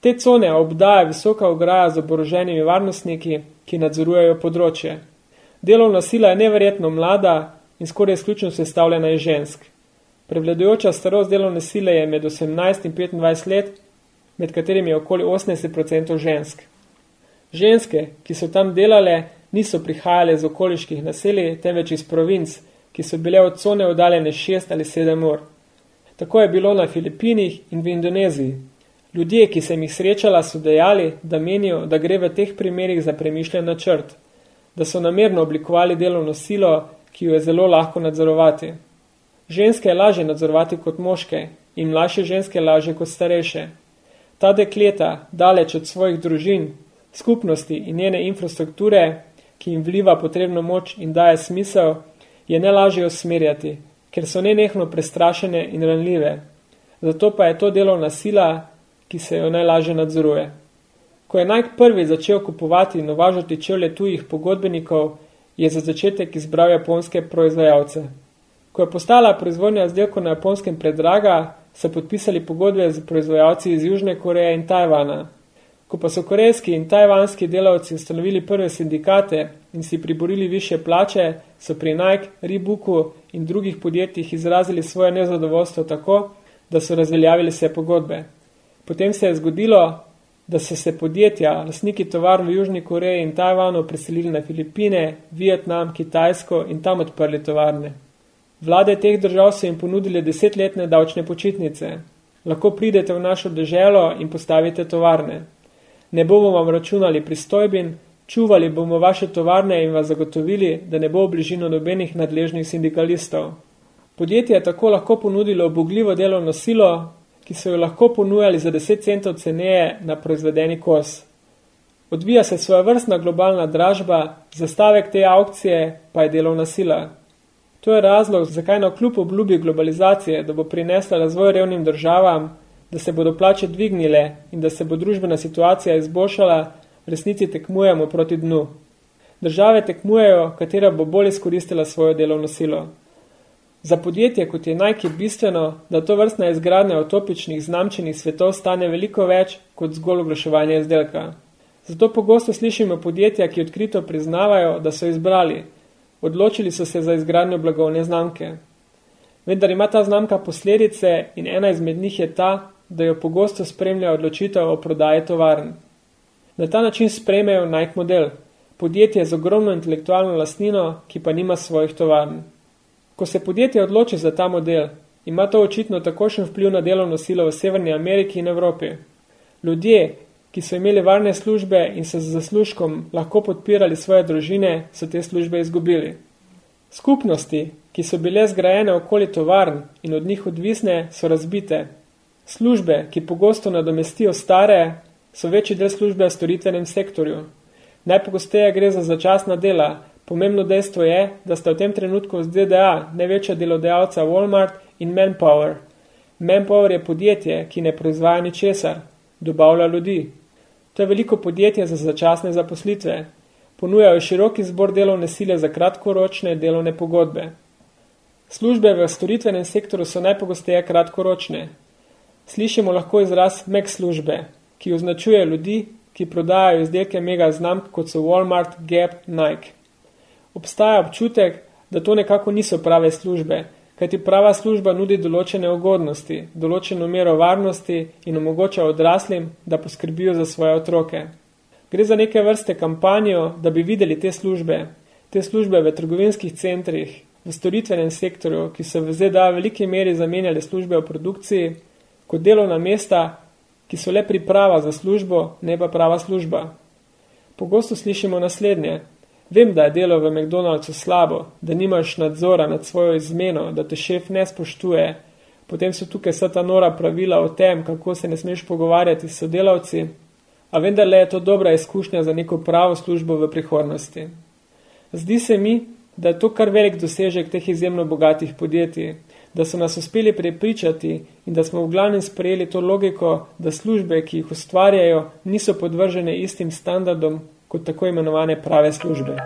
Te cone obdaja visoka ograja z oboroženimi varnostniki, ki nadzorujejo področje. Delovna sila je neverjetno mlada in skoraj izključno sestavljena iz žensk. Prevladujoča starost delovne sile je med 18 in 25 let, med katerimi je okoli 80% žensk. Ženske, ki so tam delale, niso prihajale z okoliških naselij, temveč iz provinc, ki so bile od cone oddaljene 6 ali 7 ur. Tako je bilo na Filipinih in v Indoneziji. Ljudje, ki sem jih srečala, so dejali, da menijo, da gre v teh primerih za premišljen načrt, da so namerno oblikovali delovno silo, ki jo je zelo lahko nadzorovati. Ženske je lažje nadzorovati kot moške in mlajše ženske lažje kot starejše. Ta dekleta, daleč od svojih družin, skupnosti in njene infrastrukture, ki jim vliva potrebno moč in daje smisel, je ne lažje usmerjati, ker so nenehno prestrašene in ranljive. Zato pa je to delovna sila, ki se jo najlažje nadzoruje. Ko je Nike prvi začel kupovati in uvažati čevlje tujih pogodbenikov, je za začetek izbral japonske proizvajalce. Ko je postala proizvodnja izdelkov na japonskem predraga, so podpisali pogodbe z proizvajalci iz Južne Koreje in Tajvana. Ko pa so korejski in tajvanski delavci ustanovili prve sindikate in si priborili više plače, so pri Nike, Reeboku in drugih podjetjih izrazili svoje nezadovoljstvo tako, da so razveljavili vse pogodbe. Potem se je zgodilo, da so se podjetja, lasniki tovarn v Južni Koreji in Tajvanu preselili na Filipine, Vietnam, Kitajsko in tam odprli tovarne. Vlade teh držav so jim ponudile desetletne davčne počitnice. Lahko pridete v našo deželo in postavite tovarne. Ne bomo vam računali pristojbin, čuvali bomo vaše tovarne in vas zagotovili, da ne bo v bližino nobenih nadležnih sindikalistov. Podjetje je tako lahko ponudilo obogljivo delovno silo, ki so jo lahko ponujali za 10 centov ceneje na proizvedeni kos. Odvija se svoja vrstna globalna dražba, zastavek te aukcije pa je delovna sila. To je razlog, zakaj na kljub obljubi globalizacije, da bo prinesla razvoj revnim državam, da se bodo plače dvignile in da se bo družbena situacija izboljšala, resnici tekmujemo proti dnu. Države tekmujejo, katera bo bolj izkoristila svojo delovno silo. Za podjetje, kot je je bistveno, da to vrstna izgradnja utopičnih znamčenih svetov stane veliko več kot zgolj oglaševanje izdelka. Zato pogosto slišimo podjetja, ki odkrito priznavajo, da so izbrali, odločili so se za izgradnjo blagovne znamke. Vendar ima ta znamka posledice in ena izmed njih je ta, da jo pogosto spremlja odločitev o prodaji tovarn. Na ta način sprejmejo Nike model. podjetje z ogromno intelektualno lastnino, ki pa nima svojih tovarn. Ko se podjetje odloči za ta model, ima to očitno takošen vpliv na delovno silo v Severni Ameriki in Evropi. Ljudje, ki so imeli varne službe in se z zaslužkom lahko podpirali svoje družine, so te službe izgubili. Skupnosti, ki so bile zgrajene okoli tovarn in od njih odvisne, so razbite. Službe, ki pogosto nadomestijo stare, so večji del službe v storitvenem sektorju. Najpogosteje gre za začasna dela. Pomembno dejstvo je, da sta v tem trenutku z DDA največja delodajalca Walmart in Manpower. Manpower je podjetje, ki ne proizvaja ničesar, dobavlja ljudi. To je veliko podjetje za začasne zaposlitve. Ponujajo široki zbor delovne sile za kratkoročne delovne pogodbe. Službe v storitvenem sektoru so najpogosteje kratkoročne. Slišimo lahko izraz MEG službe, ki označuje ljudi, ki prodajajo izdelke mega znamk, kot so Walmart, Gap, Nike. Obstaja občutek, da to nekako niso prave službe, kajti prava služba nudi določene ugodnosti, določeno mero varnosti in omogoča odraslim, da poskrbijo za svoje otroke. Gre za neke vrste kampanjo, da bi videli te službe, te službe v trgovinskih centrih, v storitvenem sektorju, ki so v ZDA v veliki meri zamenjali službe v produkciji, kot delovna mesta, ki so le priprava za službo, ne pa prava služba. Pogosto slišimo naslednje. Vem, da je delo v McDonald'su slabo, da nimaš nadzora nad svojo izmeno, da te šef ne spoštuje. Potem so tukaj vsa ta nora pravila o tem, kako se ne smeš pogovarjati s sodelavci, a vendarle je to dobra izkušnja za neko pravo službo v prihodnosti. Zdi se mi, da je to kar velik dosežek teh izjemno bogatih podjetij, da so nas uspeli prepričati in da smo v glavnem sprejeli to logiko, da službe, ki jih ustvarjajo, niso podvržene istim standardom kot tako imenovane prave službe.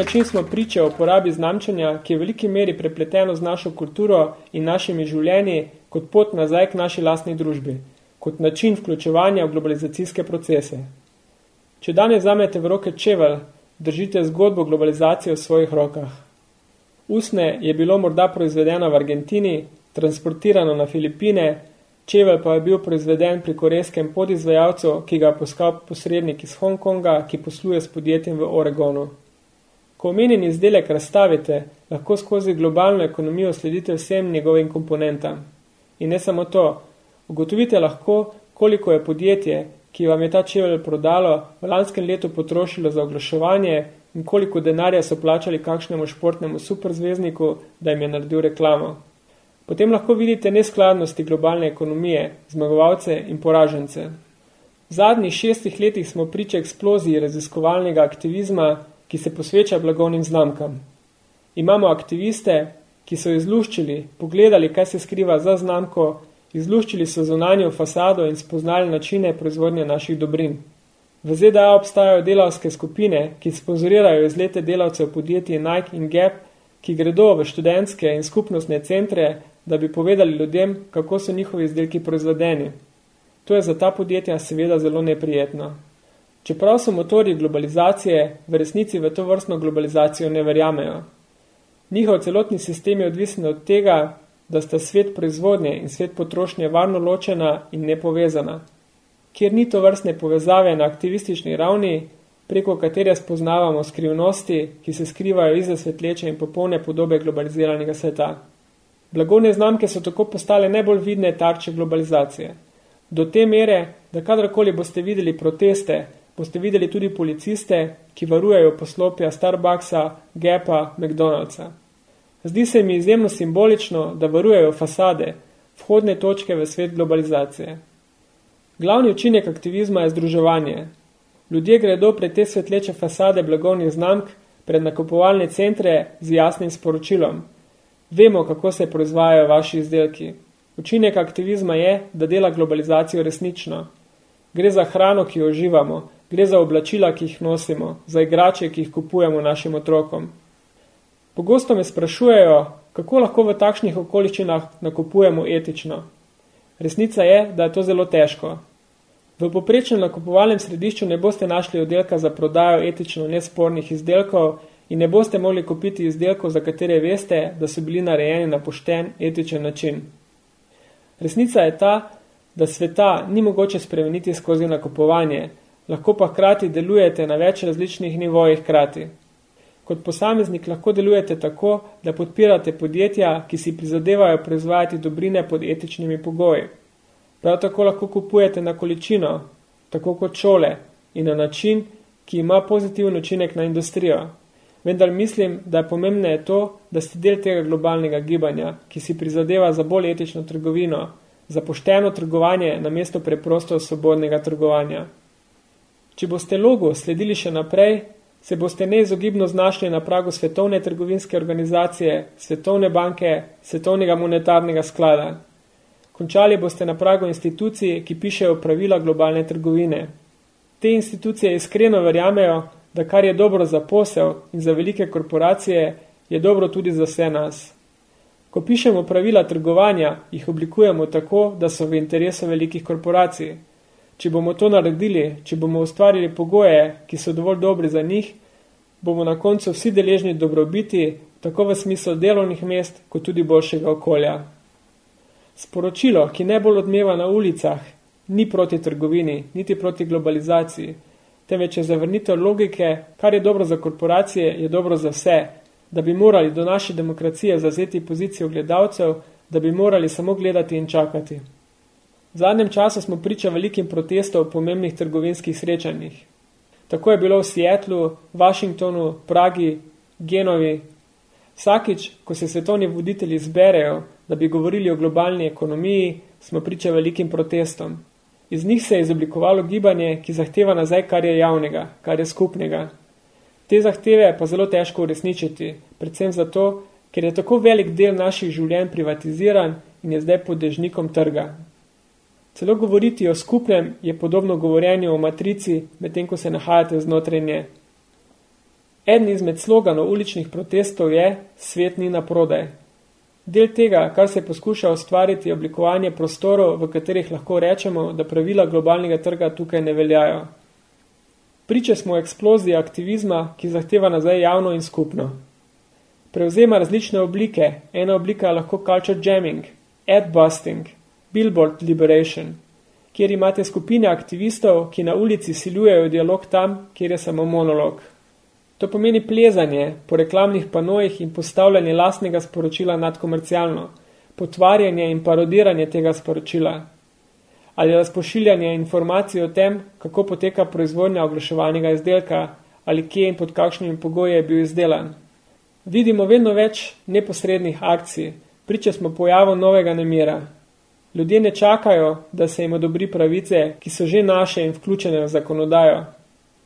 Način smo priča o uporabi znamčanja, ki je v veliki meri prepleteno z našo kulturo in našimi življenji kot pot nazaj k naši lastni družbi, kot način vključevanja v globalizacijske procese. Če danes zamete v roke čevelj, držite zgodbo globalizacije v svojih rokah. Usne je bilo morda proizvedeno v Argentini, transportirano na Filipine, čevelj pa je bil proizveden pri korejskem podizvajalcu, ki ga je poskal posrednik iz Hongkonga, ki posluje s podjetjem v Oregonu. Ko omenjeni izdelek razstavite, lahko skozi globalno ekonomijo sledite vsem njegovim komponentam. In ne samo to, ugotovite lahko, koliko je podjetje, ki vam je ta čevelj prodalo, v lanskem letu potrošilo za oglaševanje in koliko denarja so plačali kakšnemu športnemu superzvezdniku, da jim je naredil reklamo. Potem lahko vidite neskladnosti globalne ekonomije, zmagovalce in poražence. V zadnjih šestih letih smo priča eksploziji raziskovalnega aktivizma, ki se posveča blagovnim znamkam. Imamo aktiviste, ki so izluščili, pogledali, kaj se skriva za znamko, izluščili so zunanjo fasado in spoznali načine proizvodnje naših dobrin. V ZDA obstajajo delavske skupine, ki sponzorirajo izlete delavcev podjetij Nike in Gap, ki gredo v študentske in skupnostne centre, da bi povedali ljudem, kako so njihovi izdelki proizvedeni. To je za ta podjetja seveda zelo neprijetno. Čeprav so motori globalizacije, v resnici v to vrstno globalizacijo ne verjamejo. Njihov celotni sistem je odvisen od tega, da sta svet proizvodnje in svet potrošnje varno ločena in nepovezana. Kjer ni to vrstne povezave na aktivistični ravni, preko katere spoznavamo skrivnosti, ki se skrivajo iza svetleče in popolne podobe globaliziranega sveta. Blagovne znamke so tako postale najbolj vidne tarče globalizacije. Do te mere, da kadarkoli boste videli proteste, boste videli tudi policiste, ki varujejo poslopja Starbucksa, Gapa, McDonald'sa. Zdi se mi izjemno simbolično, da varujejo fasade, vhodne točke v svet globalizacije. Glavni učinek aktivizma je združevanje. Ljudje gredo pred te svetleče fasade blagovnih znamk, pred nakupovalne centre z jasnim sporočilom. Vemo, kako se proizvajajo vaši izdelki. Učinek aktivizma je, da dela globalizacijo resnično. Gre za hrano, ki jo uživamo, gre za oblačila, ki jih nosimo, za igrače, ki jih kupujemo našim otrokom. Pogosto me sprašujejo, kako lahko v takšnih okoliščinah nakupujemo etično. Resnica je, da je to zelo težko. V poprečnem nakupovalnem središču ne boste našli oddelka za prodajo etično nespornih izdelkov in ne boste mogli kupiti izdelkov, za katere veste, da so bili narejeni na pošten, etičen način. Resnica je ta, da sveta ni mogoče spremeniti skozi nakupovanje, lahko pa hkrati delujete na več različnih nivojih hkrati. Kot posameznik lahko delujete tako, da podpirate podjetja, ki si prizadevajo proizvajati dobrine pod etičnimi pogoji. Prav tako lahko kupujete na količino, tako kot šole, in na način, ki ima pozitiven učinek na industrijo. Vendar mislim, da je pomembneje to, da ste del tega globalnega gibanja, ki si prizadeva za bolj etično trgovino, za pošteno trgovanje namesto preprosto svobodnega trgovanja. Če boste logo sledili še naprej, se boste neizogibno znašli na pragu Svetovne trgovinske organizacije, Svetovne banke, Svetovnega monetarnega sklada. Končali boste na pragu institucij, ki pišejo pravila globalne trgovine. Te institucije iskreno verjamejo, da kar je dobro za posel in za velike korporacije, je dobro tudi za vse nas. Ko pišemo pravila trgovanja, jih oblikujemo tako, da so v interesu velikih korporacij. Če bomo to naredili, če bomo ustvarili pogoje, ki so dovolj dobri za njih, bomo na koncu vsi deležni dobrobiti, tako v smislu delovnih mest, kot tudi boljšega okolja. Sporočilo, ki najbolj odmeva na ulicah, ni proti trgovini, niti proti globalizaciji, temveč je zavrnitev logike, kar je dobro za korporacije, je dobro za vse, da bi morali do naše demokracije zazeti pozicijo gledalcev, da bi morali samo gledati in čakati. V zadnjem času smo priča velikim protestov v pomembnih trgovinskih srečanjih. Tako je bilo v Seattlu, Washingtonu, Pragi, Genovi. Vsakič, ko se svetovni voditelji zberejo, da bi govorili o globalni ekonomiji, smo priča velikim protestom. Iz njih se je izoblikovalo gibanje, ki zahteva nazaj, kar je javnega, kar je skupnega. Te zahteve pa zelo težko uresničiti, predvsem zato, ker je tako velik del naših življenj privatiziran in je zdaj pod dežnikom trga. Celo govoriti o skupnem je podobno govorjenju o matrici, medtem ko se nahajate znotraj nje. Eden izmed sloganov uličnih protestov je Svet ni na prodaj. Del tega, kar se poskuša ustvariti, je oblikovanje prostorov, v katerih lahko rečemo, da pravila globalnega trga tukaj ne veljajo. Priče smo eksploziji aktivizma, ki zahteva nazaj javno in skupno. Prevzema različne oblike, ena oblika je lahko culture jamming, ad busting, billboard liberation, kjer imate skupine aktivistov, ki na ulici siljujejo dialog tam, kjer je samo monolog. To pomeni plezanje po reklamnih panojih in postavljanje lastnega sporočila nad komercialno, potvarjanje in parodiranje tega sporočila, ali razpošiljanje informacij o tem, kako poteka proizvodnja oglaševalnega izdelka, ali kje in pod kakšnimi pogoji je bil izdelan. Vidimo vedno več neposrednih akcij, priča smo pojavu novega nemira. Ljudje ne čakajo, da se jim odobri pravice, ki so že naše in vključene v zakonodajo.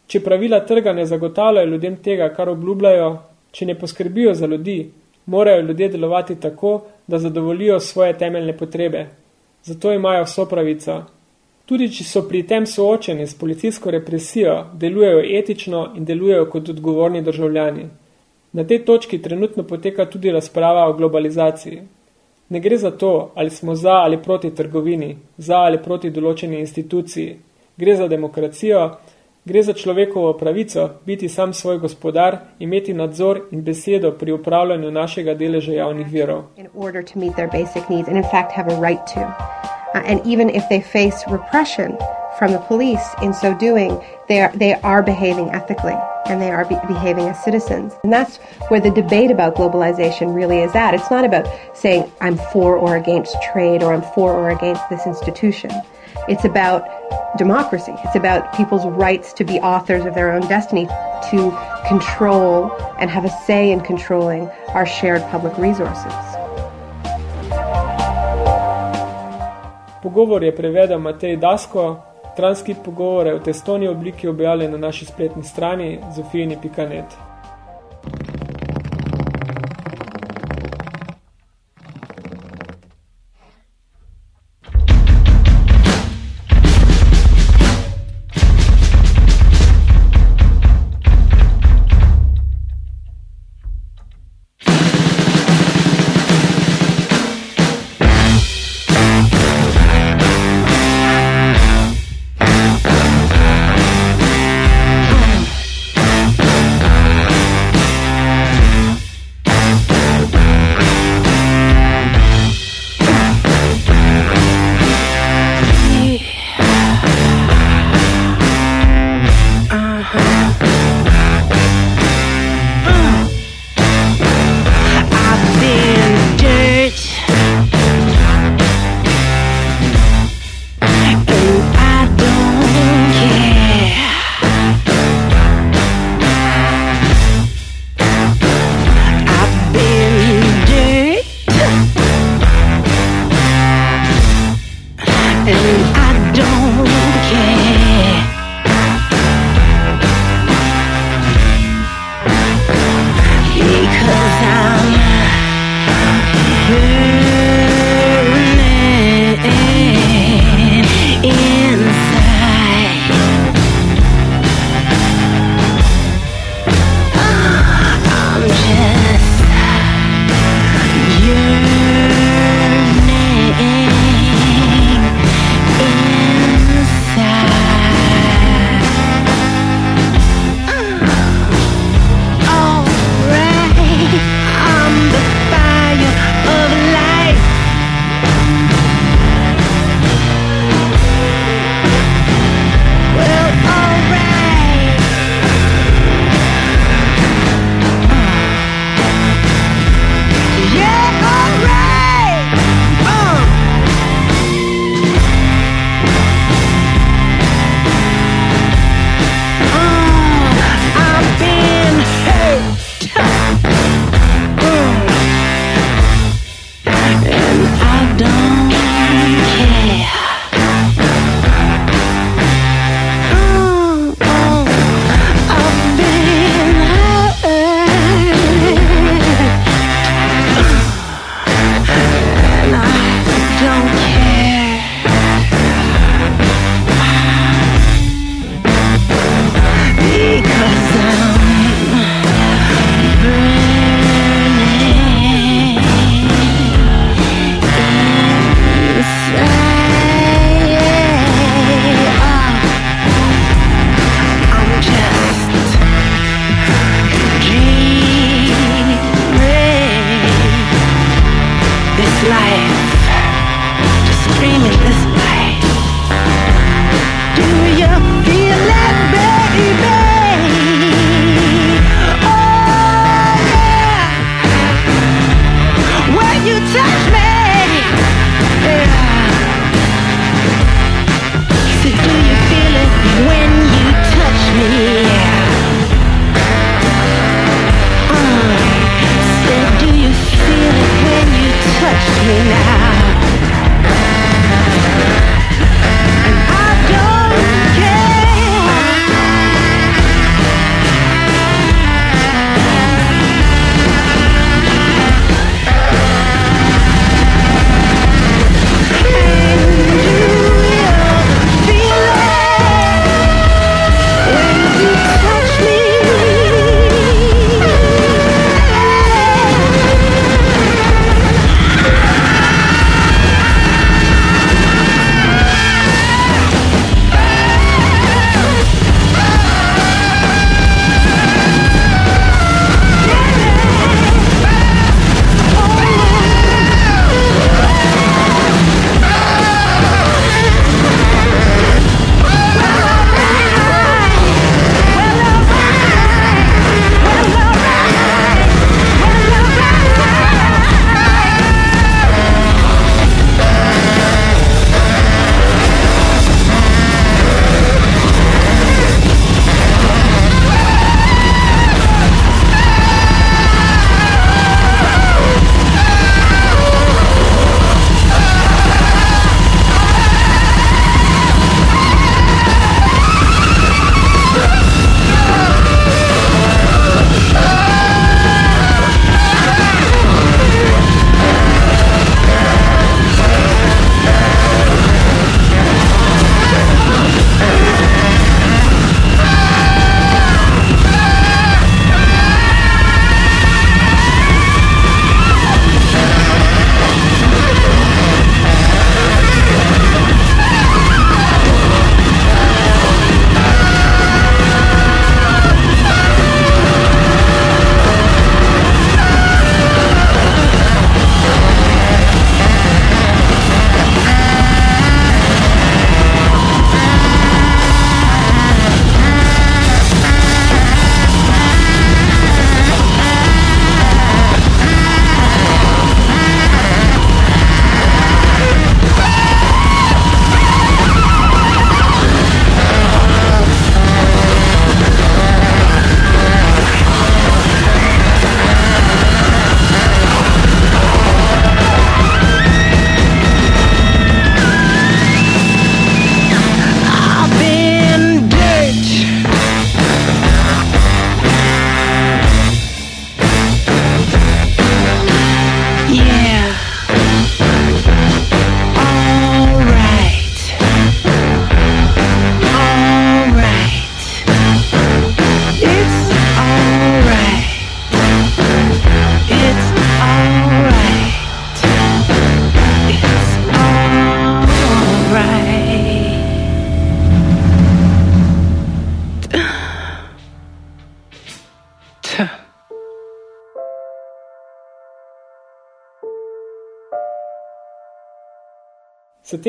Če pravila trga ne zagotavljajo ljudem tega, kar obljubljajo, če ne poskrbijo za ljudi, morajo ljudje delovati tako, da zadovoljijo svoje temeljne potrebe. Zato imajo vso pravico. Tudi, če so pri tem soočeni s policijsko represijo, delujejo etično in delujejo kot odgovorni državljani. Na tej točki trenutno poteka tudi razprava o globalizaciji. Ne gre za to, ali smo za ali proti trgovini, za ali proti določeni instituciji. Gre za demokracijo, gre za človekovo pravico biti sam svoj gospodar, imeti nadzor in besedo pri upravljanju našega deleža javnih virov. Uh, and even if they face repression from the police in so doing, they are, they are behaving ethically and they are be- behaving as citizens. And that's where the debate about globalization really is at. It's not about saying I'm for or against trade or I'm for or against this institution. It's about democracy. It's about people's rights to be authors of their own destiny, to control and have a say in controlling our shared public resources. Pogovor je prevedel Matej Dasko, transkript pogovore v testovni obliki objavljen na naši spletni strani zofijini.net.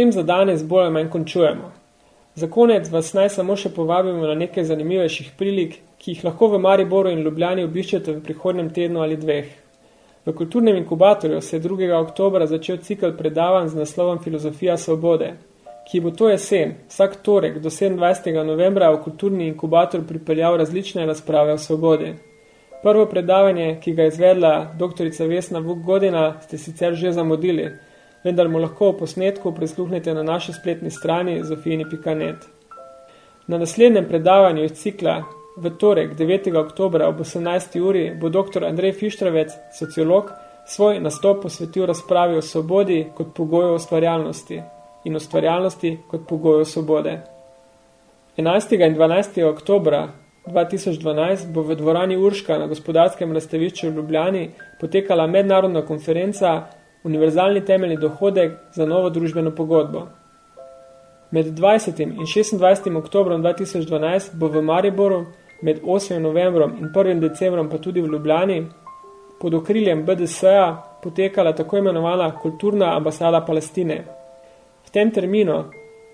tem za danes bolj ali manj končujemo. Za konec vas naj samo še povabimo na nekaj zanimivejših prilik, ki jih lahko v Mariboru in Ljubljani obiščete v prihodnem tednu ali dveh. V kulturnem inkubatorju se je 2. oktobra začel cikl predavanj z naslovom Filozofija svobode, ki bo to jesen, vsak torek do 27. novembra v kulturni inkubator pripeljal različne razprave o svobodi. Prvo predavanje, ki ga je izvedla dr. Vesna Vuk Godina, ste sicer že zamudili, vendar mu lahko v posnetku prisluhnete na naši spletni strani zofijini.net. Na naslednjem predavanju iz cikla v torek 9. oktober ob 18. uri bo dr. Andrej Fištravec, sociolog, svoj nastop posvetil razpravi o svobodi kot pogoju ustvarjalnosti in ustvarjalnosti kot pogoju svobode. 11. in 12. oktobra 2012 bo v dvorani Urška na gospodarskem razstavišču v Ljubljani potekala mednarodna konferenca Univerzalni temeljni dohodek za novo družbeno pogodbo. Med 20. in 26. oktobrom 2012 bo v Mariboru, med 8. novembrom in 1. decembrom pa tudi v Ljubljani, pod okriljem BDS-a potekala tako imenovana kulturna ambasada Palestine. V tem terminu,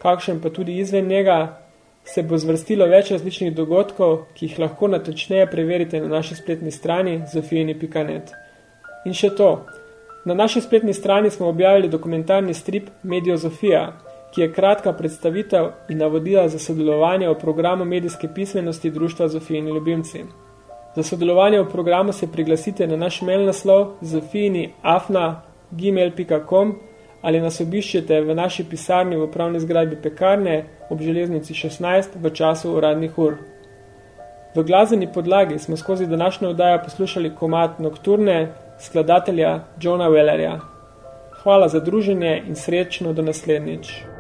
kakšen pa tudi izven njega, se bo zvrstilo več različnih dogodkov, ki jih lahko natočneje preverite na naši spletni strani zofijini.net. In še to, Na naši spletni strani smo objavili dokumentarni strip Mediozofija, ki je kratka predstavitev in navodila za sodelovanje v programu medijske pismenosti Društva Zofijini ljubimci. Za sodelovanje v programu se priglasite na naš mail naslov zofijini.afna.gmail.com ali nas obiščete v naši pisarni v upravni zgradbi pekarne ob železnici 16 v času uradnih ur. V glasbeni podlagi smo skozi današnjo oddajo poslušali komad Nocturne skladatelja Johna Wellerja. Hvala za druženje in srečno do naslednjič.